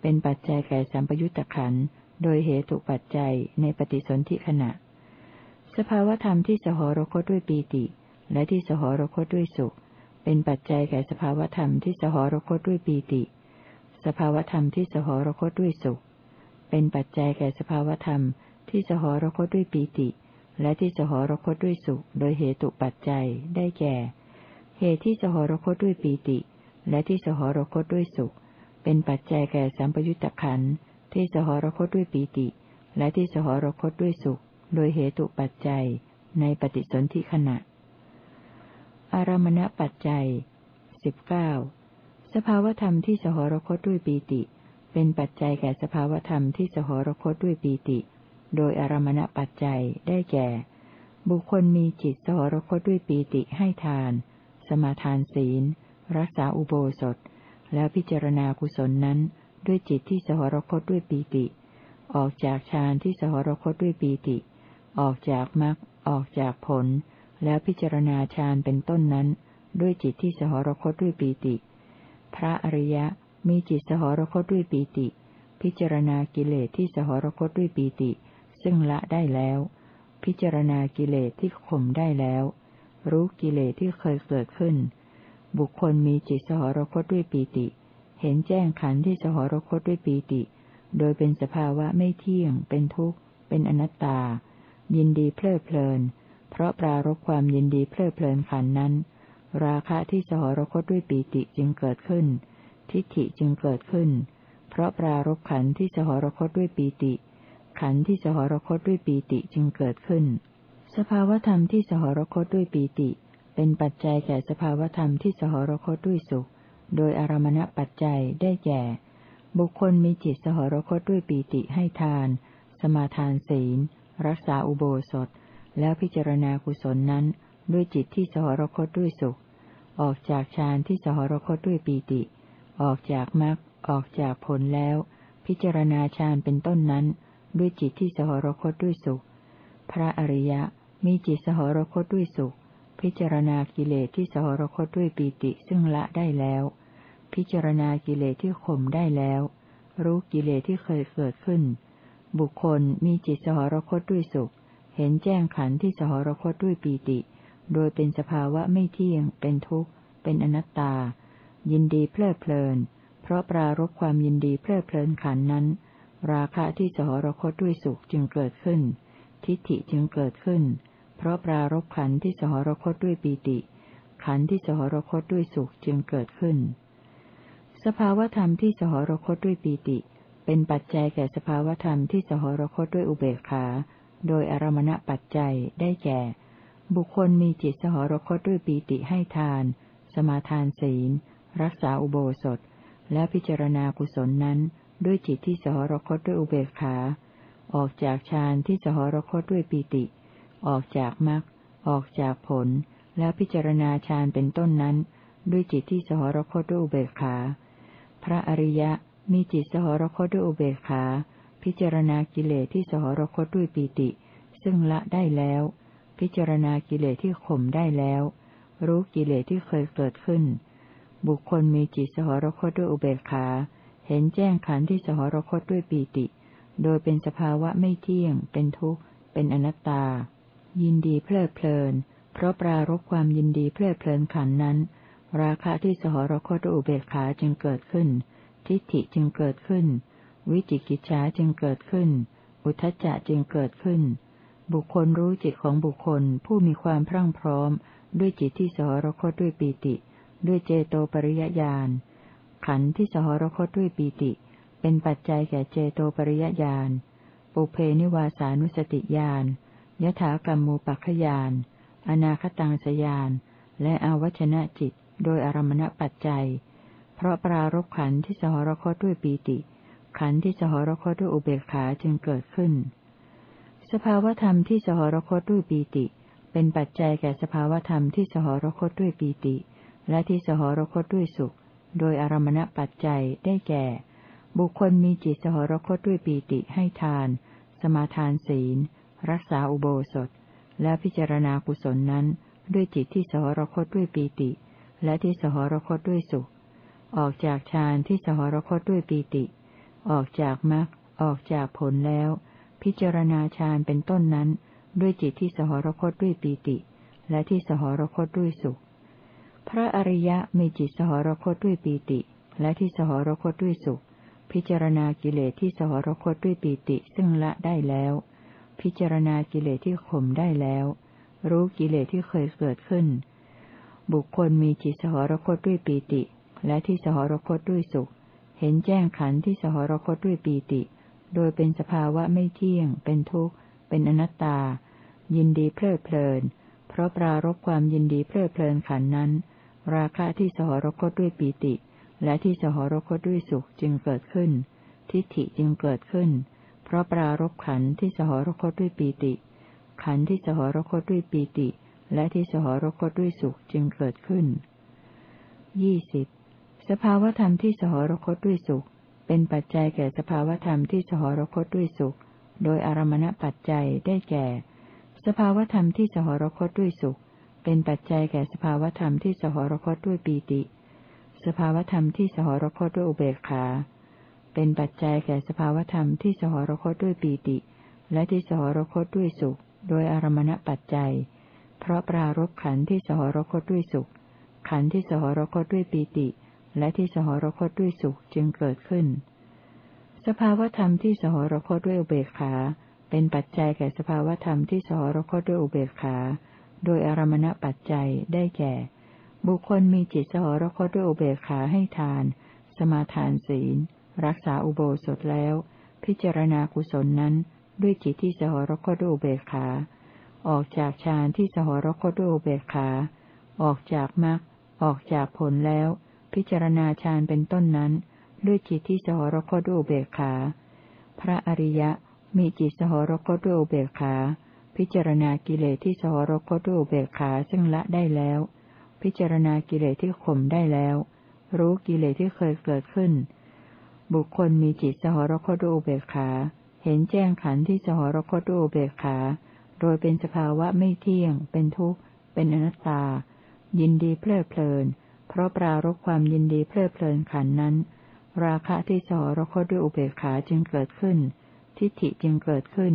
เป็นปัจจัยแก่สัมปยุตตะขันโดยเหตุปัจจัยในปฏิสนธิขณะ สภาวธรรมที่สหรคตด้วยปีติ และที่สหรคตด้วยสุข เป็นปัจจัยแก่สภาวธรรมที่สหรคตด้วยปีติ สภาวธรรมที่สหรคตด้วยสุข เป็นปัจจัยแก่สภาวธรรมที่สหรคตด้วยปีติ และที่สหรคตด้วยสุข โดยเหตุปัจจัยได้แก่ เหตุที่สหรคตด้วยปีติ และที่สหรคตด้วยสุข เป็นปัจจัยแก่สัมปยุตตะขันที่สหรคตด้วยปีติ และที่สหรคตด้วยสุข โดยเหตุปัจจัย ในปฏิสนธิขณะ อารมณปัจจัยสิบเก้าสภาวธรรมที่สหรคตด้วยปีติ เป็นปัจจัยแก่สภาวธรรมที่สหรคตด้วยปีติ โดยอารมณปัจจัยได้แก่ บุคคลมีจิตสหรคตด้วยปีติให้ทาน สมาทานศีล รักษาอุโบสถ แล้วพิจารณากุศลนั้น ด้วยจิตที่สหรคตด้วยปีติ ออกจากฌานที่สหรคตด้วยปีติ ออกจากมรรคออกจากผล แล้วพิจารณาฌานเป็นต้นนั้น ด้วยจิตที่สหรคตด้วยปีติ พระอริยะมีจิตสหรคตด้วยปีติ พิจารณากิเลสที่สหรคตด้วยปีติ ซึ่งละได้แล้ว พิจารณากิเลสที่ข่มได้แล้ว รู้กิเลสที่เคยเกิดขึ้น บุคคลมีจิตสหรคตด้วยปีติ เห็นแจ้งขันธ์ที่สหรคตด้วยปีติ โดยเป็นสภาวะไม่เที่ยง เป็นทุกข์ เป็นอนัตตา ยินดีเพลิดเพลิน เพราะปรารบความยินดีเพลิดเพลินขันนั้น ราคะที่สหรคตด้วยปีติจึงเกิดขึ้น ทิฏฐิจึงเกิดขึ้น เพราะปรารบขันที่สหรคตด้วยปีติ ขันที่สหรคตด้วยปีติจึงเกิดขึ้น สภาวธรรมที่สหรคตด้วยปีติ เป็นปัจจัยแก่สภาวธรรมที่สหรคตด้วยสุข โดยอารมณปัจจัยได้แก่ บุคคลมีจิตสหรคตด้วยปีติให้ทาน สมาทานศีล รักษาอุโบสถ แล้วพิจารณากุศลนั้นด้วยจิตที่สหรคตด้วยสุข ออกจากฌานที่สหรคตด้วยปีติ ออกจากมรรคออกจากผลแล้ว พิจารณาฌานเป็นต้นนั้น ด้วยจิตที่สหรคตด้วยสุข พระอริยะมีจิตสหรคตด้วยสุข พิจารณากิเลสที่สหรคตด้วยปีติซึ่งละได้แล้ว พิจารณากิเลสที่ข่มได้แล้ว รู้กิเลสที่เคยเกิดขึ้น บุคคลมีจิตสหรคตด้วยสุข เห็นแจ้งขันธ์ที่สหรคตด้วยปีติ โดยเป็นสภาวะไม่เที่ยง เป็นทุกข์ เป็นอนัตตา ยินดีเพลิดเพลิน เพราะปรารบความยินดีเพลิดเพลินขันนั้น ราคะที่สหรคตด้วยสุขจึงเกิดขึ้น ทิฏฐิจึงเกิดขึ้น เพราะปรารบขันที่สหรคตด้วยปีติ ขันที่สหรคตด้วยสุขจึงเกิดขึ้น สภาวธรรมที่สหรคตด้วยปีติ เป็นปัจจัยแก่สภาวธรรมที่สหรคตด้วยอุเบกขา โดยอารมณปัจจัยได้แก่ บุคคลมีจิตสหรคตด้วยปีติให้ทาน สมาทานศีล รักษาอุโบสถ และพิจารณากุศลนั้น ด้วยจิตที่สหรคตด้วยอุเบกขา ออกจากฌานที่สหรคตด้วยปีติ ออกจากมรรคออกจากผล แล้วพิจารณาฌานเป็นต้นนั้น ด้วยจิตที่สหรคตด้วยอุเบกขา พระอริยะมีจิตสหรคตด้วยอุเบกขา พิจารณากิเลสที่สหรคตด้วยปีติ ซึ่งละได้แล้ว พิจารณากิเลสที่ข่มได้แล้ว รู้กิเลสที่เคยเกิดขึ้น บุคคลมีจิตสหรคตด้วยอุเบกขา เห็นแจ้งขันธ์ที่สหรคตด้วยปีติ โดยเป็นสภาวะไม่เที่ยง เป็นทุกข์ เป็นอนัตตา ยินดีเพลิดเพลิน เพราะปรารบความยินดีเพลิดเพลินขันนั้น ราคะที่สหรคตด้วยอุเบกขาจึงเกิดขึ้น ทิฏฐิจึงเกิดขึ้น วิจิกิจฉาจึงเกิดขึ้น อุทจจะจึงเกิดขึ้น บุคคลรู้จิตของบุคคลผู้มีความพรั่งพร้อม ด้วยจิตที่สหรคตด้วยปีติ ด้วยเจโตปริยญาณ ขันธ์ที่สหรคตด้วยปีติ เป็นปัจจัยแก่เจโตปริยญาณ ปุเพนิวาสานุสติญาณยถากรรมูปัคขยาน อนาคตังสยาน และอวัชนะจิต โดยอารมณปัจจัย เพราะปรารบขันที่สหรคตด้วยปีติ ขันที่สหรคตด้วยอุเบกขาจึงเกิดขึ้น สภาวธรรมที่สหรคตด้วยปีติ เป็นปัจจัยแก่สภาวธรรมที่สหรคตด้วยปีติ และที่สหรคตด้วยสุข โดยอารมณปัจจัยได้แก่ บุคคลมีจิตสหรคตด้วยปีติให้ทาน สมาทานศีล รักษาอุโบสถ และพิจารณากุศลนั้น ด้วยจิตที่สหรคตด้วยปีติ และที่สหรคตด้วยสุข ออกจากฌานที่สหรคตด้วยปีติ ออกจากมรรคออกจากผลแล้ว พิจารณาฌานเป็นต้นนั้น ด้วยจิตที่สหรคตด้วยปีติ และที่สหรคตด้วยสุข พระอริยะมีจิตสหรคตด้วยปีติ และที่สหรคตด้วยสุข พิจารณากิเลสที่สหรคตด้วยปีติซึ่งละได้แล้ว พิจารณากิเลสที่ข่มได้แล้ว รู้กิเลสที่เคยเกิดขึ้น บุคคลมีจิตสหรคตด้วยปีติ และที่สหรคตด้วยสุข เห็นแจ้งขันธ์ที่สหรคตด้วยปีติ โดยเป็นสภาวะไม่เที่ยง เป็นทุกข์ เป็นอนัตตา ยินดีเพลิดเพลิน เพราะปรารบความยินดีเพลิดเพลินขันนั้น ราคะที่สหรคตด้วยปีติ และที่สหรคตด้วยสุขจึงเกิดขึ้น ทิฏฐิจึงเกิดขึ้น เพราะปรารบขันธ์ที่สหรคตด้วยปีติ ขันธ์ที่สหรคตด้วยปีติ และที่สหรคตด้วยสุขจึงเกิดขึ้นยี่สิบ สภาวธรรมที่สหรคตด้วยสุข เป็นปัจจัยแก่สภาวธรรมที่สหรคตด้วยสุข โดยอารมณปัจจัยได้แก่ สภาวธรรมที่สหรคตด้วยสุข เป็นปัจจัยแก่สภาวธรรมที่สหรคตด้วยปีติ สภาวธรรมที่สหรคตด้วยอุเบกขา เป็นปัจจัยแก่สภาวธรรมที่สหรคตด้วยปีติ และที่สหรคตด้วยสุข โดยอารมณปัจจัย เพราะปรารบขันที่สหรคตด้วยสุข ขันที่สหรคตด้วยปีติ และที่สหรคตด้วยสุขจึงเกิดขึ้น สภาวธรรมที่สหรคตด้วยอุเบกขา เป็นปัจจัยแก่สภาวธรรมที่สหรคตด้วยอุเบกขา โดยอารมณปัจจัยได้แก่ บุคคลมีจิตสหรคตด้วยอุเบกขาให้ทาน สมาทานศีล รักษาอุโบสถแล้ว พิจารณากุศลนั้น ด้วยจิตที่สหรคตด้วยอุเบกขา ออกจากฌานที่สหรคตด้วยอุเบกขา ออกจากมรรคออกจากผลแล้ว พิจารณาฌานเป็นต้นนั้น ด้วยจิตที่สหรคตด้วยเบกขา พระอริยะมีจิตสหรคตด้วยเบกขา พิจารณากิเลสที่สหรคตด้วยเบกขาซึ่งละได้แล้ว พิจารณากิเลสที่ข่มได้แล้ว รู้กิเลสที่เคยเกิดขึ้น บุคคลมีจิตสหรคตด้วยเบกขา เห็นแจ้งขันธ์ที่สหรคตด้วยเบกขา โดยเป็นสภาวะไม่เที่ยง เป็นทุกข์ เป็นอนัตตา ยินดีเพลิดเพลิน เพราะปรารบความยินดีเพลิดเพลินขันนั้น ราคะที่สอรคตด้วยอุเบกขาจึงเกิดขึ้น ทิฏฐิจึงเกิดขึ้น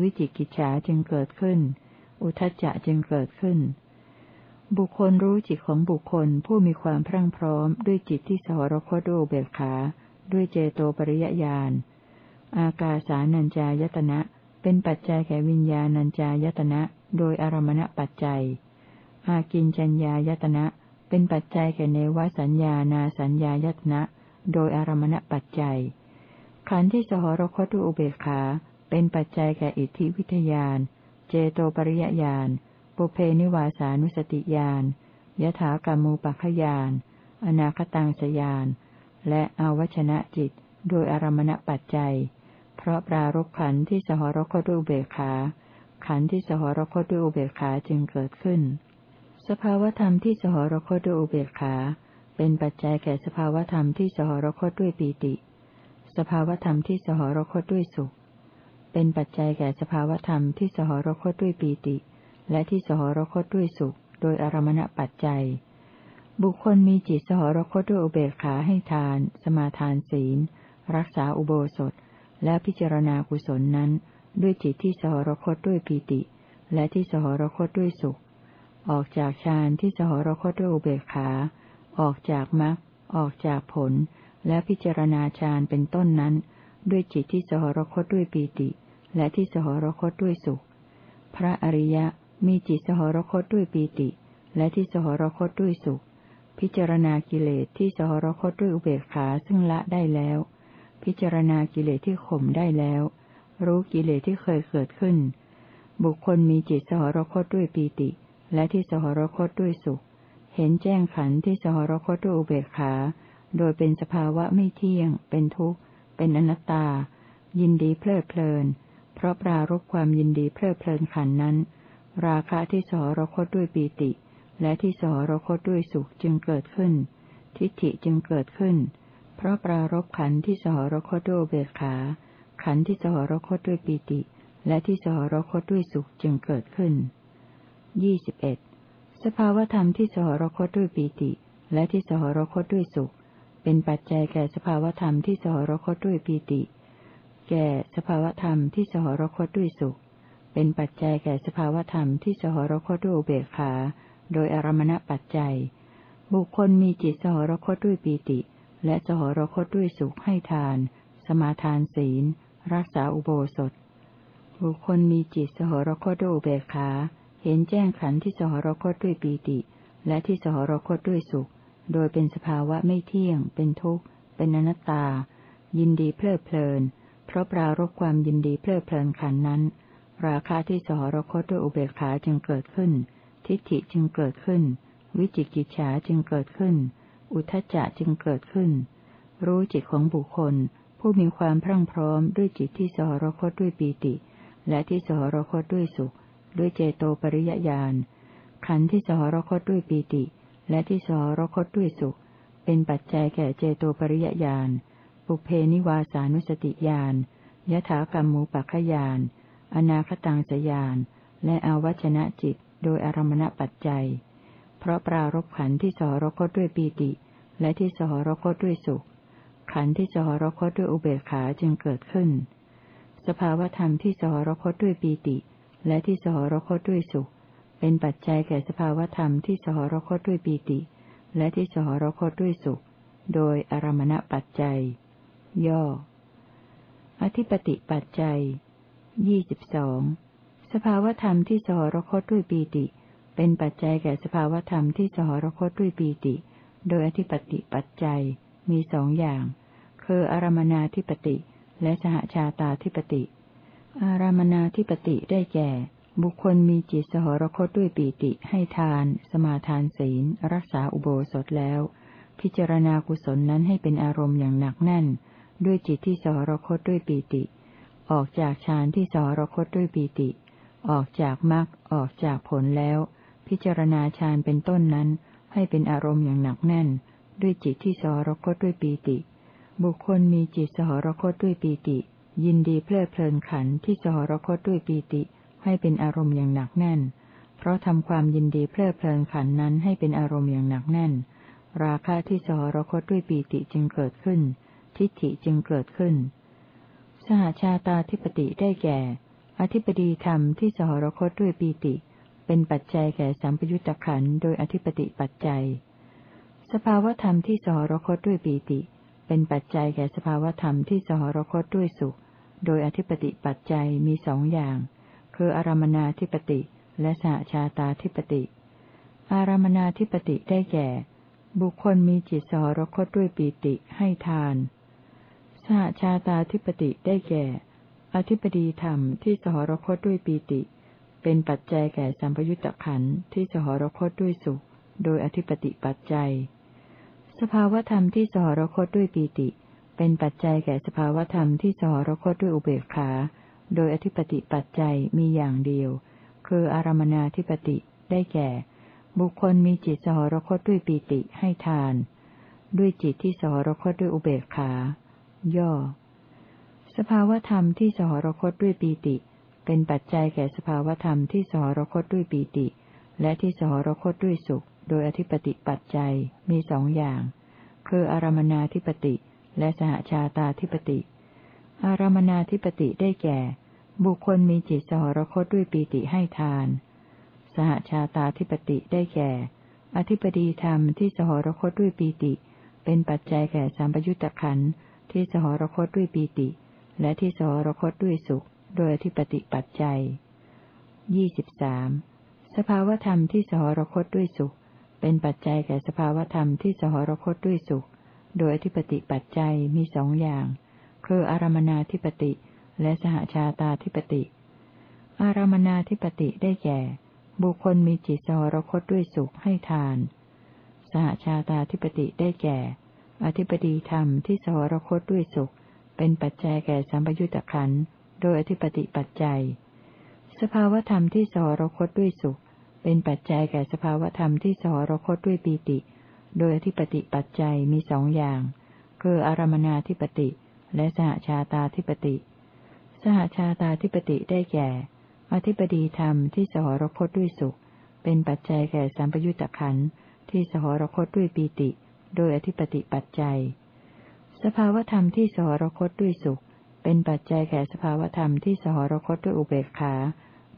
วิจิกิจฉาจึงเกิดขึ้น อุทจจะจึงเกิดขึ้น บุคคลรู้จิตของบุคคลผู้มีความพรั่งพร้อมด้วยจิตที่สอรคตด้วยอุเบกขา ด้วยเจโตปริยญาณอากาสานัญจายตนะ เป็นปัจจัยแก่วิญญาณัญจายตนะ โดยอารมณปัจจัย อากินจัญญายตนะ เป็นปัจจัยแก่เนวสัญญานาสัญญายตนะ โดยอารมณปัจจัย ขันธ์ที่สหรคตุอุเบกขา เป็นปัจจัยแก่อิทธิวิทยาน เจโตปริยญาณ ปุเพนิวาสานุสติญาณยถากรรมูปัคยาน อนาคตังสยาน และอาวชนะจิต โดยอารมณปัจจัย เพราะปรารบขันธ์ที่สหรคตุอุเบกขา ขันธ์ที่สหรคตุอุเบกขาจึงเกิดขึ้น สภาวธรรมที่สหรคตด้วยอุเบกขา เป็นปัจจัยแก่สภาวธรรมที่สหรคตด้วยปีติ สภาวธรรมที่สหรคตด้วยสุข เป็นปัจจัยแก่สภาวธรรมที่สหรคตด้วยปีติ และที่สหรคตด้วยสุข โดยอารมณปัจจัย บุคคลมีจิตสหรคตด้วยอุเบกขาให้ทาน สมาทานศีล รักษาอุโบสถ และพิจารณากุศลนั้น ด้วยจิตที่สหรคตด้วยปีติ และที่สหรคตด้วยสุข ออกจากฌานที่สหรคตด้วยอุเบกขา ออกจากมรรคออกจากผล และพิจารณาฌานเป็นต้นนั้น ด้วยจิตที่สหรคตด้วยปีติ และที่สหรคตด้วยสุข พระอริยะมีจิตสหรคตด้วยปีติ และที่สหรคตด้วยสุข พิจารณากิเลสที่สหรคตด้วยอุเบกขาซึ่งละได้แล้ว พิจารณากิเลสที่ข่มได้แล้ว รู้กิเลสที่เคยเกิดขึ้น บุคคลมีจิตสหรคตด้วยปีติ และที่สหรคตด้วยสุข เห็นแจ้งขันธ์ที่สหรคตด้วยอุเบกขา โดยเป็นสภาวะไม่เที่ยง เป็นทุกข์ เป็นอนัตตา ยินดีเพลิดเพลิน เพราะปรารบความยินดีเพลิดเพลินขันนั้น ราคะที่สหรคตด้วยปีติ และที่สหรคตด้วยสุขจึงเกิดขึ้น ทิฏฐิจึงเกิดขึ้น เพราะปรารบขันธ์ที่สหรคตด้วยเบกขา ขันธ์ที่สหรคตด้วยปีติ และที่สหรคตด้วยสุขจึงเกิดขึ้น ยี่สิบเอ็ดสภาวธรรมที่สหรคตด้วยปีติ และที่สหรคตด้วยสุข เป็นปัจจัยแก่สภาวธรรมที่สหรคตด้วยปีติ แก่สภาวธรรมที่สหรคตด้วยสุข เป็นปัจจัยแก่สภาวธรรมที่สหรคตด้วยเบกขา โดยอารมณปัจจัย บุคคลมีจิตสหรคตด้วยปีติ และสหรคตด้วยสุขให้ทาน สมาทานศีล รักษาอุโบสถ บุคคลมีจิตสหรคตด้วยเบกขา เห็นแจ้งขันธ์ที่สหรคตด้วยปีติ และที่สหรคตด้วยสุข โดยเป็นสภาวะไม่เที่ยง เป็นทุกข์ เป็นอนัตตา ยินดีเพลิดเพลิน เพราะปรารบความยินดีเพลิดเพลินขันนั้น ราคะที่สหรคตด้วยอุเบกขาจึงเกิดขึ้น ทิฏฐิจึงเกิดขึ้น วิจิกิจฉาจึงเกิดขึ้น อุทจจะจึงเกิดขึ้น รู้จิตของบุคคล ผู้มีความพรั่งพร้อมด้วยจิตที่สหรคตด้วยปีติ และที่สหรคตด้วยสุข ด้วยเจโตปริยญาณ ขันธ์ที่สหรคตด้วยปีติ และที่สหรคตด้วยสุข เป็นปัจจัยแก่เจโตปริยญาณ ปุเพนิวาสานุสติญาณยถากรรมูปัคขยาน อนาคตังสยาน และอวัชนะจิต โดยอารมณปัจจัย เพราะปรารบขันธ์ที่สหรคตด้วยปีติ และที่สหรคตด้วยสุข ขันธ์ที่สหรคตด้วยอุเบกขาจึงเกิดขึ้น สภาวธรรมที่สหรคตด้วยปีติ และที่สหรคตด้วยสุข เป็นปัจจัยแก่สภาวธรรมที่สหรคตด้วยปีติ และที่สหรคตด้วยสุข โดยอารมณปัจจัย ย่อ อธิปติปัจจัยยี่สิบสองสภาวธรรมที่สหรคตด้วยปีติ เป็นปัจจัยแก่สภาวธรรมที่สหรคตด้วยปีติ โดยอธิปติปัจจัยมีสองอย่าง คืออารมนาธิปติ และสหชาตาธิปติ อารามนาธิปติได้แก่ บุคคลมีจิตสหรคตด้วยปีติให้ทาน สมาทานศีล รักษาอุโบสถแล้ว พิจารณากุศลนั้นให้เป็นอารมณ์อย่างหนักแน่น ด้วยจิตที่สหรคตด้วยปีติ ออกจากฌานที่สหรคตด้วยปีติ ออกจากมรรคออกจากผลแล้ว พิจารณาฌานเป็นต้นนั้น ให้เป็นอารมณ์อย่างหนักแน่น ด้วยจิตที่สหรคตด้วยปีติ บุคคลมีจิตสหรคตด้วยปีติ ยินดีเพลิดเพลินขันที่สหรคตด้วยปีติให้เป็นอารมณ์อย่างหนักแน่น เพราะทำความยินดีเพลิดเพลินขันนั้นให้เป็นอารมณ์อย่างหนักแน่น ราคะที่สหรคตด้วยปีติจึงเกิดขึ้น ทิฏฐิจึงเกิดขึ้น สหชาตาธิปติได้แก่ อธิปดีธรรมที่สหรคตด้วยปีติ เป็นปัจจัยแก่สัมปยุตตะขันโดยอธิปติปัจจัย สภาวธรรมที่สหรคตด้วยปีติ เป็นปัจจัยแก่สภาวธรรมที่สหรคตด้วยสุข โดยอธิปติปัจจัยมีสองอย่าง คืออารมนาธิปติและสหชาตาธิปติ อารมนาธิปติได้แก่ บุคคลมีจิตสหรคตด้วยปีติให้ทาน สหชาตาธิปติได้แก่ อธิปดีธรรมที่สหรคตด้วยปีติ เป็นปัจจัยแก่สัมปยุตตะขันที่สหรคตด้วยสุข โดยอธิปติปัจจัย สภาวธรรมที่สหรคตด้วยปีติ เป็นปัจจัยแก่สภาวธรรมที่สหรคตด้วยอุเบกขา โดยอธิปติปัจจัยมีอย่างเดียว คืออารมนาธิปติได้แก่ บุคคลมีจิตสหรคตด้วยปีติให้ทาน ด้วยจิตที่สหรคตด้วยอุเบกขา ย่อ สภาวธรรมที่สหรคตด้วยปีติ เป็นปัจจัยแก่สภาวธรรมที่สหรคตด้วยปีติ และที่สหรคตด้วยสุข โดยอธิปติปัจจัยมีสองอย่าง คืออารมนาธิปติ และสหชาตาธิปติ อารมนาธิปติได้แก่ บุคคลมีจิตสหรคตด้วยปีติให้ทาน สหชาตาธิปติได้แก่ อธิปดีธรรมที่สหรคตด้วยปีติ เป็นปัจจัยแก่สามปยุตตะขันธ์ที่สหรคตด้วยปีติ และที่สหรคตด้วยสุข โดยอธิปติปัจจัยยี่สิบสามสภาวธรรมที่สหรคตด้วยสุข เป็นปัจจัยแก่สภาวธรรมที่สหรคตด้วยสุข โดยอธิปติปัจจัยมีสองอย่าง คืออารมนาธิปติและสหชาตาธิปติ อารมนาธิปติได้แก่ บุคคลมีจิตสหรคตด้วยสุขให้ทาน สหชาตาธิปติได้แก่ อธิปดีธรรมที่สหรคตด้วยสุข เป็นปัจจัยแก่สัมปยุตตะขันโดยอธิปติปัจจัย สภาวธรรมที่สหรคตด้วยสุข เป็นปัจจัยแก่สภาวธรรมที่สหรคตด้วยปีติ โดยอธิปติปัจจัยมีสองอย่าง คืออารมนาธิปติ และสหชาตาธิปติ สหชาตาธิปติได้แก่ อธิปดีธรรมที่สหรคตด้วยสุข เป็นปัจจัยแก่สัมปยุตตะขันที่สหรคตด้วยปีติ โดยอธิปติปัจจัย สภาวธรรมที่สหรคตด้วยสุข เป็นปัจจัยแก่สภาวธรรมที่สหรคตด้วยอุเบกขา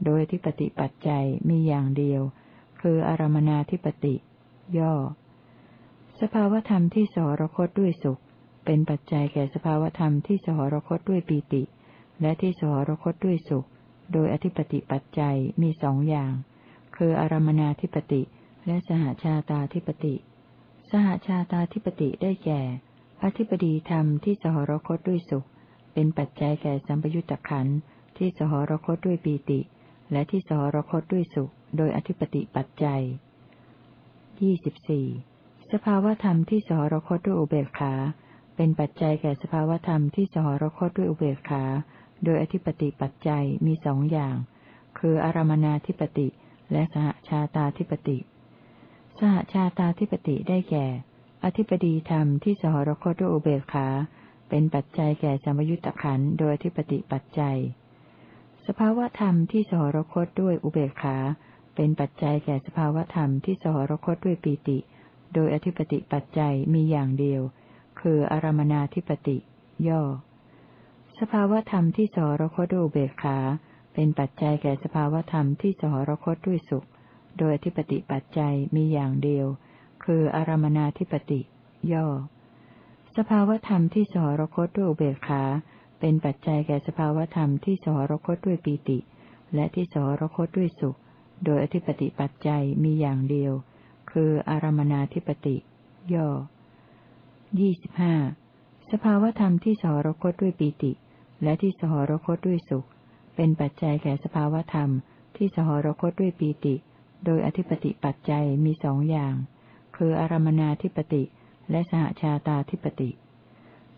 โดยอธิปติปัจจัยมีอย่างเดียว คืออารมนาธิปติ ย่อ สภาวธรรมที่สหรคตด้วยสุข เป็นปัจจัยแก่สภาวธรรมที่สหรคตด้วยปีติ และที่สหรคตด้วยสุข โดยอธิปติปัจจัยมีสองอย่าง คืออารมนาธิปติและสหชาตาธิปติ สหชาตาธิปติได้แก่ อธิปดีธรรมที่สหรคตด้วยสุข เป็นปัจจัยแก่สัมปยุตตะขันที่สหรคตด้วยปีติ และที่สหรคตด้วยสุข โดยอธิปติปัจจัยยี่สิบสี่ สภาวธรรมที่สหรคตด้วยอุเบกขา เป็นปัจจัยแก่สภาวธรรมที่สหรคตด้วยอุเบกขา โดยอธิปติปัจจัยมีสองอย่าง คืออารมนาธิปติและสหชาตาธิปติ สหชาตาธิปติได้แก่ อธิปดีธรรมที่สหรคตด้วยอุเบกขา เป็นปัจจัยแก่สมยุตตะขันโดยอธิปติปัจจัย สภาวธรรมที่สหรคตด้วยอุเบกขา เป็นปัจจัยแก่สภาวธรรมที่สหรคตด้วยปีติ โดยอธิปติปัจจัยมีอย่างเดียว คืออารมนาธิปติ ย่อ สภาวธรรมที่สหรคตด้วยอุเบกขา เป็นปัจจัยแก่สภาวธรรมที่สหรคตด้วยสุข โดยอธิปติปัจจัยมีอย่างเดียว คืออารมนาธิปติ ย่อ สภาวธรรมที่สหรคตด้วยอุเบกขา เป็นปัจจัยแก่สภาวธรรมที่สหรคตด้วยปีติ และที่สหรคตด้วยสุข โดยอธิปติปัจจัยมีอย่างเดียว คืออารมนาธิปติ ย่อยี่สิบห้าสภาวธรรมที่สหรคตด้วยปีติ และที่สหรคตด้วยสุข เป็นปัจจัยแก่สภาวธรรม ที่สหรคตด้วยปีติ โดยอธิปติปัจจัยมีสองอย่าง คืออารมนาธิปติ และสหชาตาธิปติ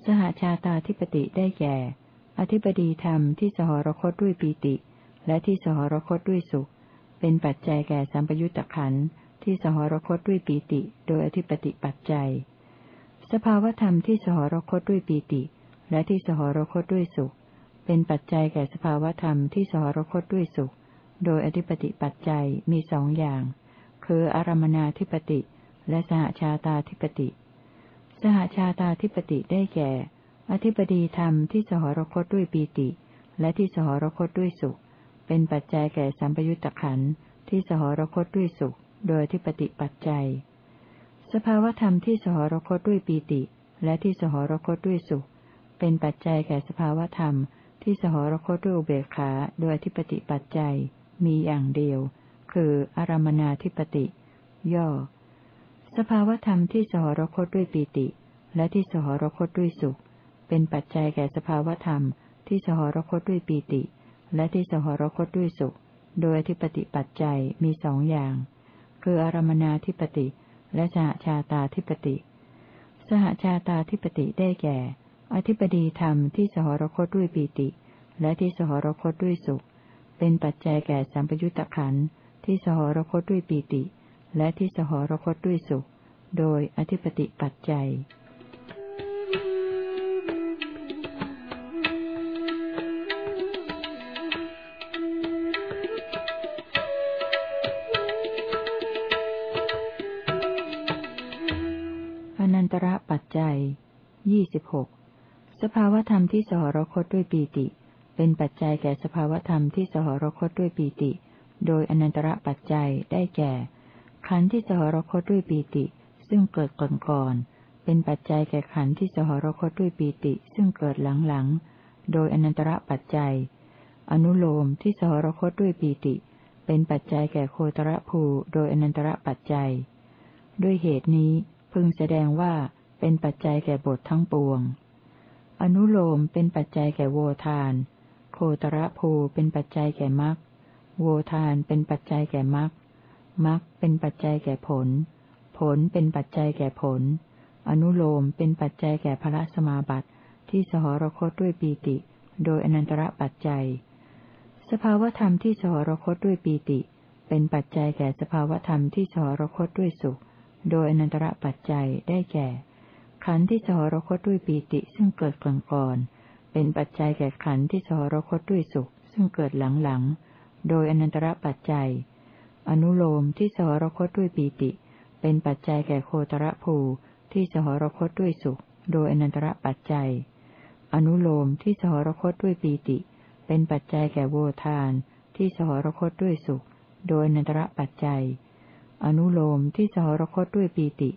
สหชาตาธิปติได้แก่ อธิปดีธรรมที่สหรคตด้วยปีติ และที่สหรคตด้วยสุข เป็นปัจจัยแก่สัมปยุตตะขัน ที่สหรคตด้วยปีติ โดยอธิปติปัจจัย สภาวธรรมที่สหรคตด้วยปีติ และที่สหรคตด้วยสุข เป็นปัจจัยแก่สภาวธรรมที่สหรคตด้วยสุข โดยอธิปติปัจจัยมีสองอย่าง คืออารมนาธิปติและสหชาตาธิปติ สหชาตาธิปติได้แก่ อธิปดีธรรมที่สหรคตด้วยปีติ และที่สหรคตด้วยสุข เป็นปัจจัยแก่สัมปยุตตะขันที่สหรคตด้วยสุข โดยอธิปติปัจจัย สภาวธรรมที่สหรคตด้วยปีติ และที่สหรคตด้วยสุข เป็นปัจจัยแก่สภาวธรรม ที่สหรคตด้วยอุเบกขาโดยอธิปติปัจจัย มีอย่างเดียว คืออารมนาธิปติ ย่อ สภาวธรรมที่สหรคตด้วยปีติ และที่สหรคตด้วยสุข เป็นปัจจัยแก่สภาวธรรม ที่สหรคตด้วยปีติ และที่สหรคตด้วยสุข โดยอธิปติปัจจัยมีสองอย่าง คืออารมนาธิปติ และสหชาตาธิปติ สหชาตาธิปติได้แก่ อธิปดีธรรมที่สหรคตด้วยปีติ และที่สหรคตด้วยสุข เป็นปัจจัยแก่สัมปยุตตะขันที่สหรคตด้วยปีติ และที่สหรคตด้วยสุข โดยอธิปติปัจจัย ยี่สิบหกสภาวธรรมที่สหรคตด้วยปีติ เป็นปัจจัยแก่สภาวธรรมที่สหรคตด้วยปีติ โดยอนันตระปัจจัยได้แก่ ขันธ์ที่สหรคตด้วยปีติ ซึ่งเกิดก่อนก่อนเป็นปัจจัยแก่ขันธ์ที่สหรคตด้วยปีติ ซึ่งเกิดหลังหลังโดยอนันตระปัจจัย อนุโลมที่สหรคตด้วยปีติ เป็นปัจจัยแก่โคตรภูโดยอนันตระปัจจัย ด้วยเหตุนี้พึงแสดงว่า เป็นปัจจัยแก่บททั้งปวง อนุโลมเป็นปัจจัยแก่โวทาน โคตรภูเป็นปัจจัยแก่มรรค โวทานเป็นปัจจัยแก่มรรค มรรคเป็นปัจจัยแก่ผล ผลเป็นปัจจัยแก่ผล อนุโลมเป็นปัจจัยแก่พระสมาบัติที่สหรคตด้วยปีติ โดยอนันตระปัจจัย สภาวธรรมที่สหรคตด้วยปีติ เป็นปัจจัยแก่สภาวธรรมที่สหรคตด้วยสุข โดยอนันตระปัจจัยได้แก่ ขันธ์ที่สหรคตด้วยปีติซึ่งเกิดก่อนก่อนเป็นปัจจัยแก่ขันธ์ที่สหรคตด้วยสุข ซึ่งเกิดหลังหลังโดยอนันตระปัจจัย อนุโลมที่สหรคตด้วยปีติ เป็นปัจจัยแก่โคตรภูที่สหรคตด้วยสุข โดยอนันตระปัจจัย อนุโลมที่สหรคตด้วยปีติ เป็นปัจจัยแก่โวทาน ที่สหรคตด้วยสุข โดยอนันตระปัจจัย อนุโลมที่สหรคตด้วยปีติ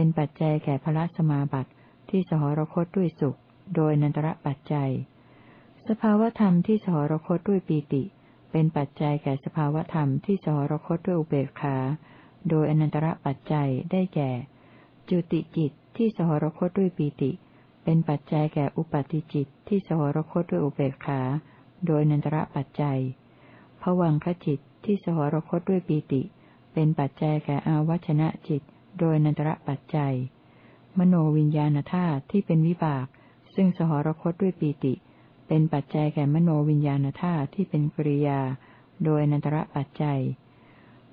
เป็นปัจจัยแก่พระสมาบัติที่สหรคตด้วยสุข โดยนันตระปัจจัย สภาวธรรมที่สหรคตด้วยปีติ เป็นปัจจัยแก่สภาวธรรมที่สหรคตด้วยอุเบกขา โดยอนันตระปัจจัยได้แก่ จุติจิตที่สหรคตด้วยปีติ เป็นปัจจัยแก่อุปาติจิตที่สหรคตด้วยอุเบกขา โดยนันตระปัจจัยผวังคจิตที่สหรคตด้วยปีติ เป็นปัจจัยแก่อาวัชนะจิต โดยนันตระปัจจัย มโนวิญญาณธาตุที่เป็นวิบาก ซึ่งสหรคตด้วยปีติ เป็นปัจจัยแก่มโนวิญญาณธาตุที่เป็นกริยา โดยนันตระปัจจัย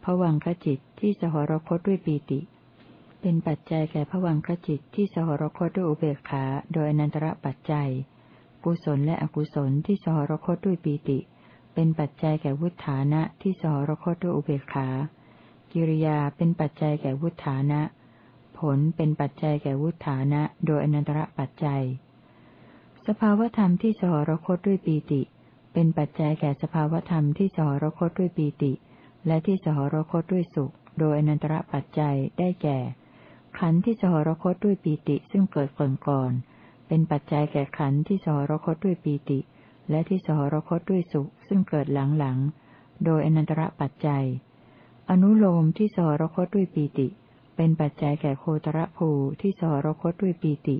ผวังคจิตที่สหรคตด้วยปีติ เป็นปัจจัยแก่ผวังคจิตที่สหรคตด้วยอุเบกขา โดยนันตระปัจจัย กุศลและอกุศลที่สหรคตด้วยปีติ เป็นปัจจัยแก่วุฒานะที่สหรคตด้วยอุเบกขา กิริยาเป็นปัจจัยแก่วุฒานะ ผลเป็นปัจจัยแก่วุฒานะ โดยอนันตระปัจจัย สภาวธรรมที่สหรคตด้วยปีติ เป็นปัจจัยแก่สภาวธรรมที่สหรคตด้วยปีติ และที่สหรคตด้วยสุข โดยอนันตระปัจจัยได้แก่ ขันธ์ที่สหรคตด้วยปีติซึ่งเกิดก่อนก่อนเป็นปัจจัยแก่ขันธ์ที่สหรคตด้วยปีติ และที่สหรคตด้วยสุขซึ่งเกิดหลังหลังโดยอนันตระปัจจัย อนุโลมที่สรคตด้วยปีติ เป็นปัจจัยแก่โคตรภูที่สรคตด้วยปีติ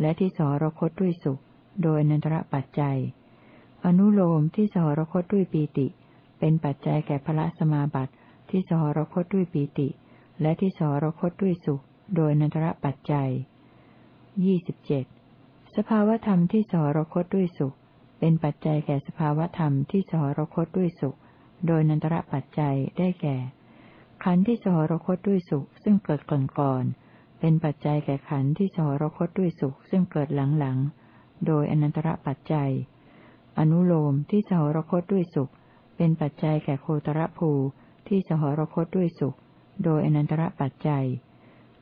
และที่สรคตด้วยสุข โดยนันตระปัจจัย อนุโลมที่สรคตด้วยปีติ เป็นปัจจัยแก่พระสมาบัติที่สรคตด้วยปีติ และที่สรคตด้วยสุข โดยนันทระปัจจัยยี่สิบเจ็ดสภาวธรรมที่สรคตด้วยสุข เป็นปัจจัยแก่สภาวธรรมที่สรคตด้วยสุข โดยนันทระปัจจัยได้แก่ ขันธ์ที่สหรคตด้วยสุขซึ่งเกิดก่อนก่อนเป็นปัจจัยแก่ขันธ์ที่สหรคตด้วยสุขซึ่งเกิดหลังหลังโดยอนันตระปัจจัย อนุโลมที่สหรคตด้วยสุข เป็นปัจจัยแก่โคตรภูที่สหรคตด้วยสุข โดยอนันตระปัจจัย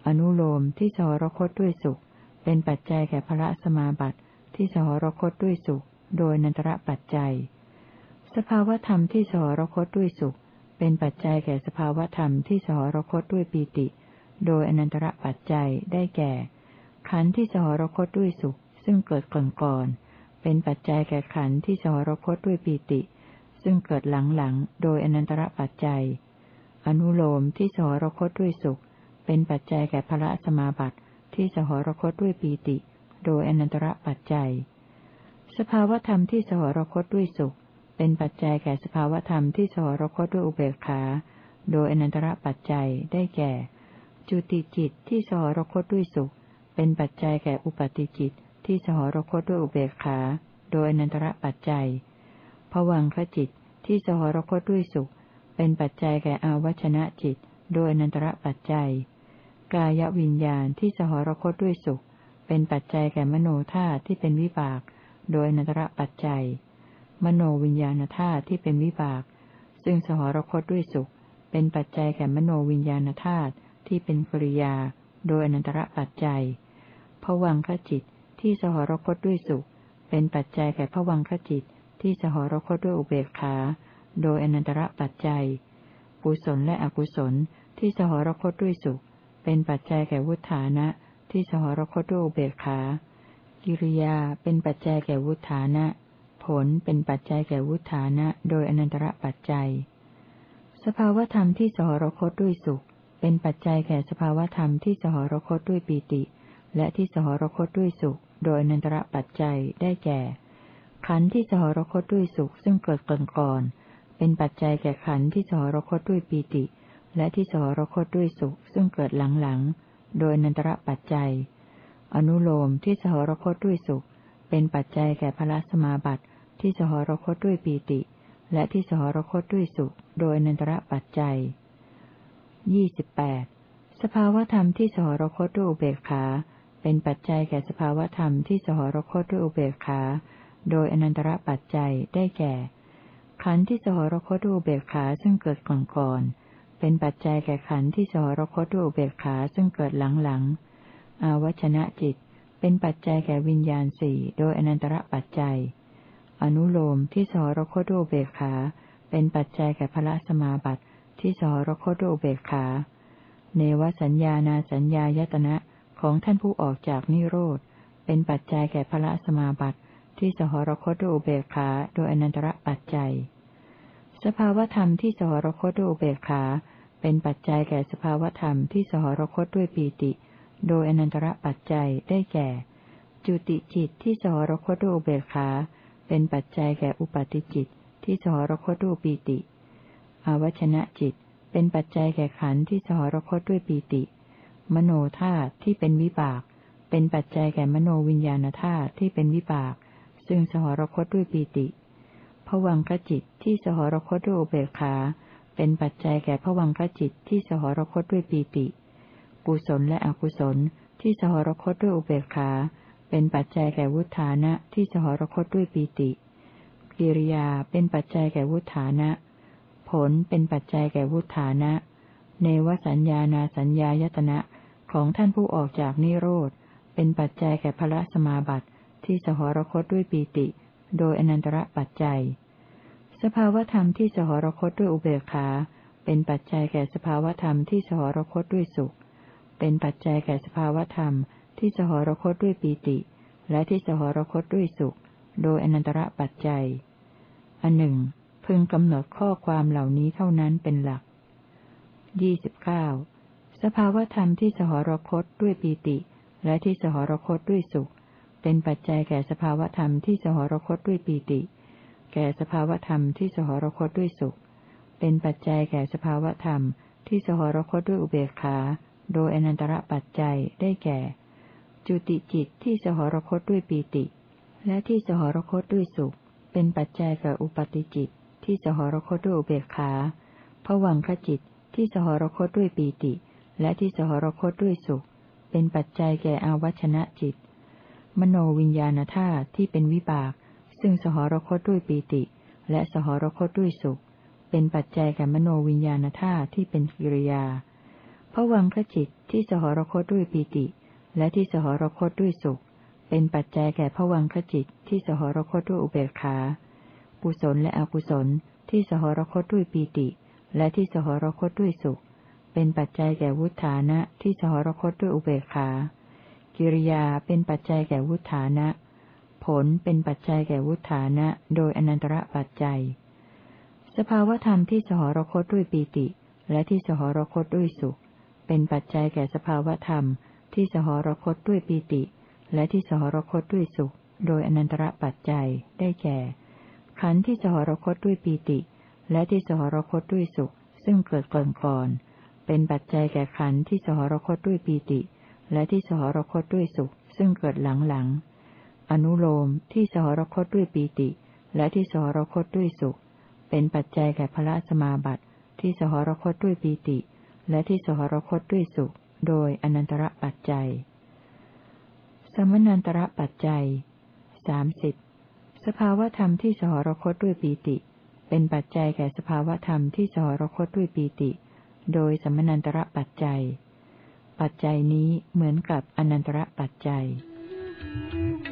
อนุโลมที่สหรคตด้วยสุข เป็นปัจจัยแก่พระสมาบัติที่สหรคตด้วยสุข โดยอนันตระปัจจัย สภาวธรรมที่สหรคตด้วยสุข เป็นปัจจัยแก่สภาวธรรมที่สหรคตด้วยปีติ โดยอนันตระปัจจัยได้แก่ ขันธ์ที่สหรคตด้วยสุข ซึ่งเกิดก่อนก่อนเป็นปัจจัยแก่ขันธ์ที่สหรคตด้วยปีติ ซึ่งเกิดหลังๆ โดยอนันตระปัจจัย อนุโลมที่สหรคตด้วยสุข เป็นปัจจัยแก่พระสมาบัติที่สหรคตด้วยปีติ โดยอนันตระปัจจัย สภาวธรรมที่สหรคตด้วยสุข เป็นปัจจัยแก่สภาวธรรมที่สหรคตด้วยอุเบกขา โดยอนันตระปัจจัยได้แก่ จุติจิตที่สหรคตด้วยสุข เป็นปัจจัยแก่อุปติจิตที่สหรคตด้วยอุเบกขา โดยอนันตระปัจจัยผวังคจิตที่สหรคตด้วยสุข เป็นปัจจัยแก่อาวชนะจิต โดยอนันตระปัจจัย กายวิญญาณที่สหรคตด้วยสุข เป็นปัจจัยแก่มโนธาตุที่เป็นวิบาก โดยอนันตระปัจจัย มโนวิญญาณธาตุที่เป็นวิบาก ซึ่งสหรคตด้วยสุข เป็นปัจจัยแก่มโนวิญญาณธาตุที่เป็นกริยา โดยอนันตระปัจจัยผวังคจิตที่สหรคตด้วยสุข เป็นปัจจัยแก่ผวังคจิตที่สหรคตด้วยอุเบกขา โดยอนันตระปัจจัย กุศลและอกุศลที่สหรคตด้วยสุข เป็นปัจจัยแก่วุฒานะ ที่สหรคตด้วยอุเบกขา กิริยาเป็นปัจจัยแก่วุฒานะ ผลเป็นปัจจัยแก่วุฒานะ โดยอนันตระปัจจัย สภาวธรรมที่สหรคตด้วยสุข เป็นปัจจัยแก่สภาวธรรมที่สหรคตด้วยปีติ และที่สหรคตด้วยสุข โดยอนันตระปัจจัยได้แก่ ขันธ์ที่สหรคตด้วยสุขซึ่งเกิดก่อนก่อนเป็นปัจจัยแก่ขันธ์ที่สหรคตด้วยปีติ และที่สหรคตด้วยสุข ซึ่งเกิดหลังๆโดยนันตระปัจจัย อนุโลมที่สหรคตด้วยสุข เป็นปัจจัยแก่พระสมาบัติ ที่สหรคตด้วยปีติ และที่สหรคตด้วยสุข โดยนันตระปัจจัยยี่สิบแปดสภาวธรรมที่สหรคตด้วยอุเบกขา เป็นปัจจัยแก่สภาวธรรมที่สหรคตด้วยอุเบกขา โดยอนันตระปัจจัยได้แก่ ขันธ์ที่สหรคตดูเบกขาซึ่งเกิดก่อนก่อนเป็นปัจจัยแก่ขันธ์ที่สหรคตดูเบกขาซึ่งเกิดหลังหลังอาวชนะจิต เป็นปัจจัยแก่วิญญาณสี่โดยอนันตระปัจจัย อนุโลมที่สรคตดูเบขา เป็นปัจจัยแก่พระสมาบัติที่สรคตดูเบขา เนวสัญญานาสัญญายตนะของท่านผู้ออกจากนิโรธ เป็นปัจจัยแก่พระสมาบัติที่สหรคตด้วยอุเบขาโดยอนันตระปัจจัย สภาวธรรมที่สหรคตด้วยอุเบขา เป็นปัจจัยแก่สภาวธรรมที่สหรคตด้วยปีติ โดยอนันตระปัจจัยได้แก่ จุติจิตที่สหรคตด้วยอุเบขา เป็นปัจจัยแก่อุปาติจิตที่สหรคตด้วยปีติ อาวชนะจิต เป็นปัจจัยแก่ขันธ์ที่สหรคตด้วยปีติ มโนธาตุที่เป็นวิบาก เป็นปัจจัยแก่มโนวิญญาณธาตุที่เป็นวิบาก ซึ่งสหรคตด้วยปีติผวังคจิตที่สหรคตด้วยอุเบกขา เป็นปัจจัยแก่ผวังคจิตที่สหรคตด้วยปีติ กุศลและอกุศลที่สหรคตด้วยอุเบกขา เป็นปัจจัยแก่วุฒานะที่สหรคตด้วยปีติ กิริยาเป็นปัจจัยแก่วุฒานะ ผลเป็นปัจจัยแก่วุฒานะ เนวสัญญานาสัญญายตนะของท่านผู้ออกจากนิโรธ เป็นปัจจัยแก่พระสมาบัติที่สหรคตด้วยปีติ โดยอนันตระปัจจัย สภาวธรรมที่สหรคตด้วยอุเบกขา เป็นปัจจัยแก่สภาวธรรมที่สหรคตด้วยสุข เป็นปัจจัยแก่สภาวธรรม ที่สหรคตด้วยปีติ และที่สหรคตด้วยสุข โดยอนันตระปัจจัย อันหนึ่ง พึงกำหนดข้อความเหล่านี้เท่านั้นเป็นหลักยี่สิบเก้าสภาวธรรมที่สหรคตด้วยปีติ และที่สหรคตด้วยสุข เป็นปัจจัยแก่สภาวธรรมที่สหรคตด้วยปีติ แก่สภาวธรรมที่สหรคตด้วยสุข เป็นปัจจัยแก่สภาวธรรมที่สหรคตด้วยอุเบกขา โดยอนันตระปัจจัยได้แก่ จุติจิตที่สหรคตด้วยปีติ และที่สหรคตด้วยสุข เป็นปัจจัยแก่อุปติจิต ที่สหรคตด้วยอุเบกขาผวังขจิตที่สหรคตด้วยปีติ และที่สหรคตด้วยสุข เป็นปัจจัยแก่อาวัชนะจิต มโนวิญญาณธาตุที่เป็นวิบาก ซึ่งสหรคตด้วยปีติ และสหรคตด้วยสุข เป็นปัจจัยแก่มโนวิญญาณธาตุที่เป็นกิริยาพระวังคจิตที่สหรคตด้วยปีติ และที่สหรคตด้วยสุข เป็นปัจจัยแก่พระวังคจิตที่สหรคตด้วยอุเบกขา กุศลและอกุศลที่สหรคตด้วยปีติ และที่สหรคตด้วยสุข เป็นปัจจัยแก่วุฒานะที่สหรคตด้วยอุเบกขา กิริยาเป็นปัจจัยแก่วุฒานะ ผลเป็นปัจจัยแก่วุฒานะ โดยอนันตระปัจจัย สภาวธรรมที่สหรคตด้วยปีติ และที่สหรคตด้วยสุข เป็นปัจจัยแก่สภาวธรรม ที่สหรคตด้วยปีติ และที่สหรคตด้วยสุข โดยอนันตระปัจจัยได้แก่ ขันธ์ที่สหรคตด้วยปีติ และที่สหรคตด้วยสุข ซึ่งเกิดก่อนก่อนเป็นปัจจัยแก่ขันธ์ที่สหรคตด้วยปีติ และที่สหรคตด้วยสุข ซึ่งเกิดหลังหลังอนุโลมที่สหรคตด้วยปีติ และที่สหรคตด้วยสุข เป็นปัจจัยแก่พระสมาบัติที่สหรคตด้วยปีติ และที่สหรคตด้วยสุข โดยอนันตระปัจจัย สมนันตระปัจจัยสามสิบสภาวธรรมที่สหรคตด้วยปีติ เป็นปัจจัยแก่สภาวธรรมที่สหรคตด้วยปีติ โดยสมนันตระปัจจัย ปัจจัยนี้เหมือนกับอนันตระปัจจัย Thank you.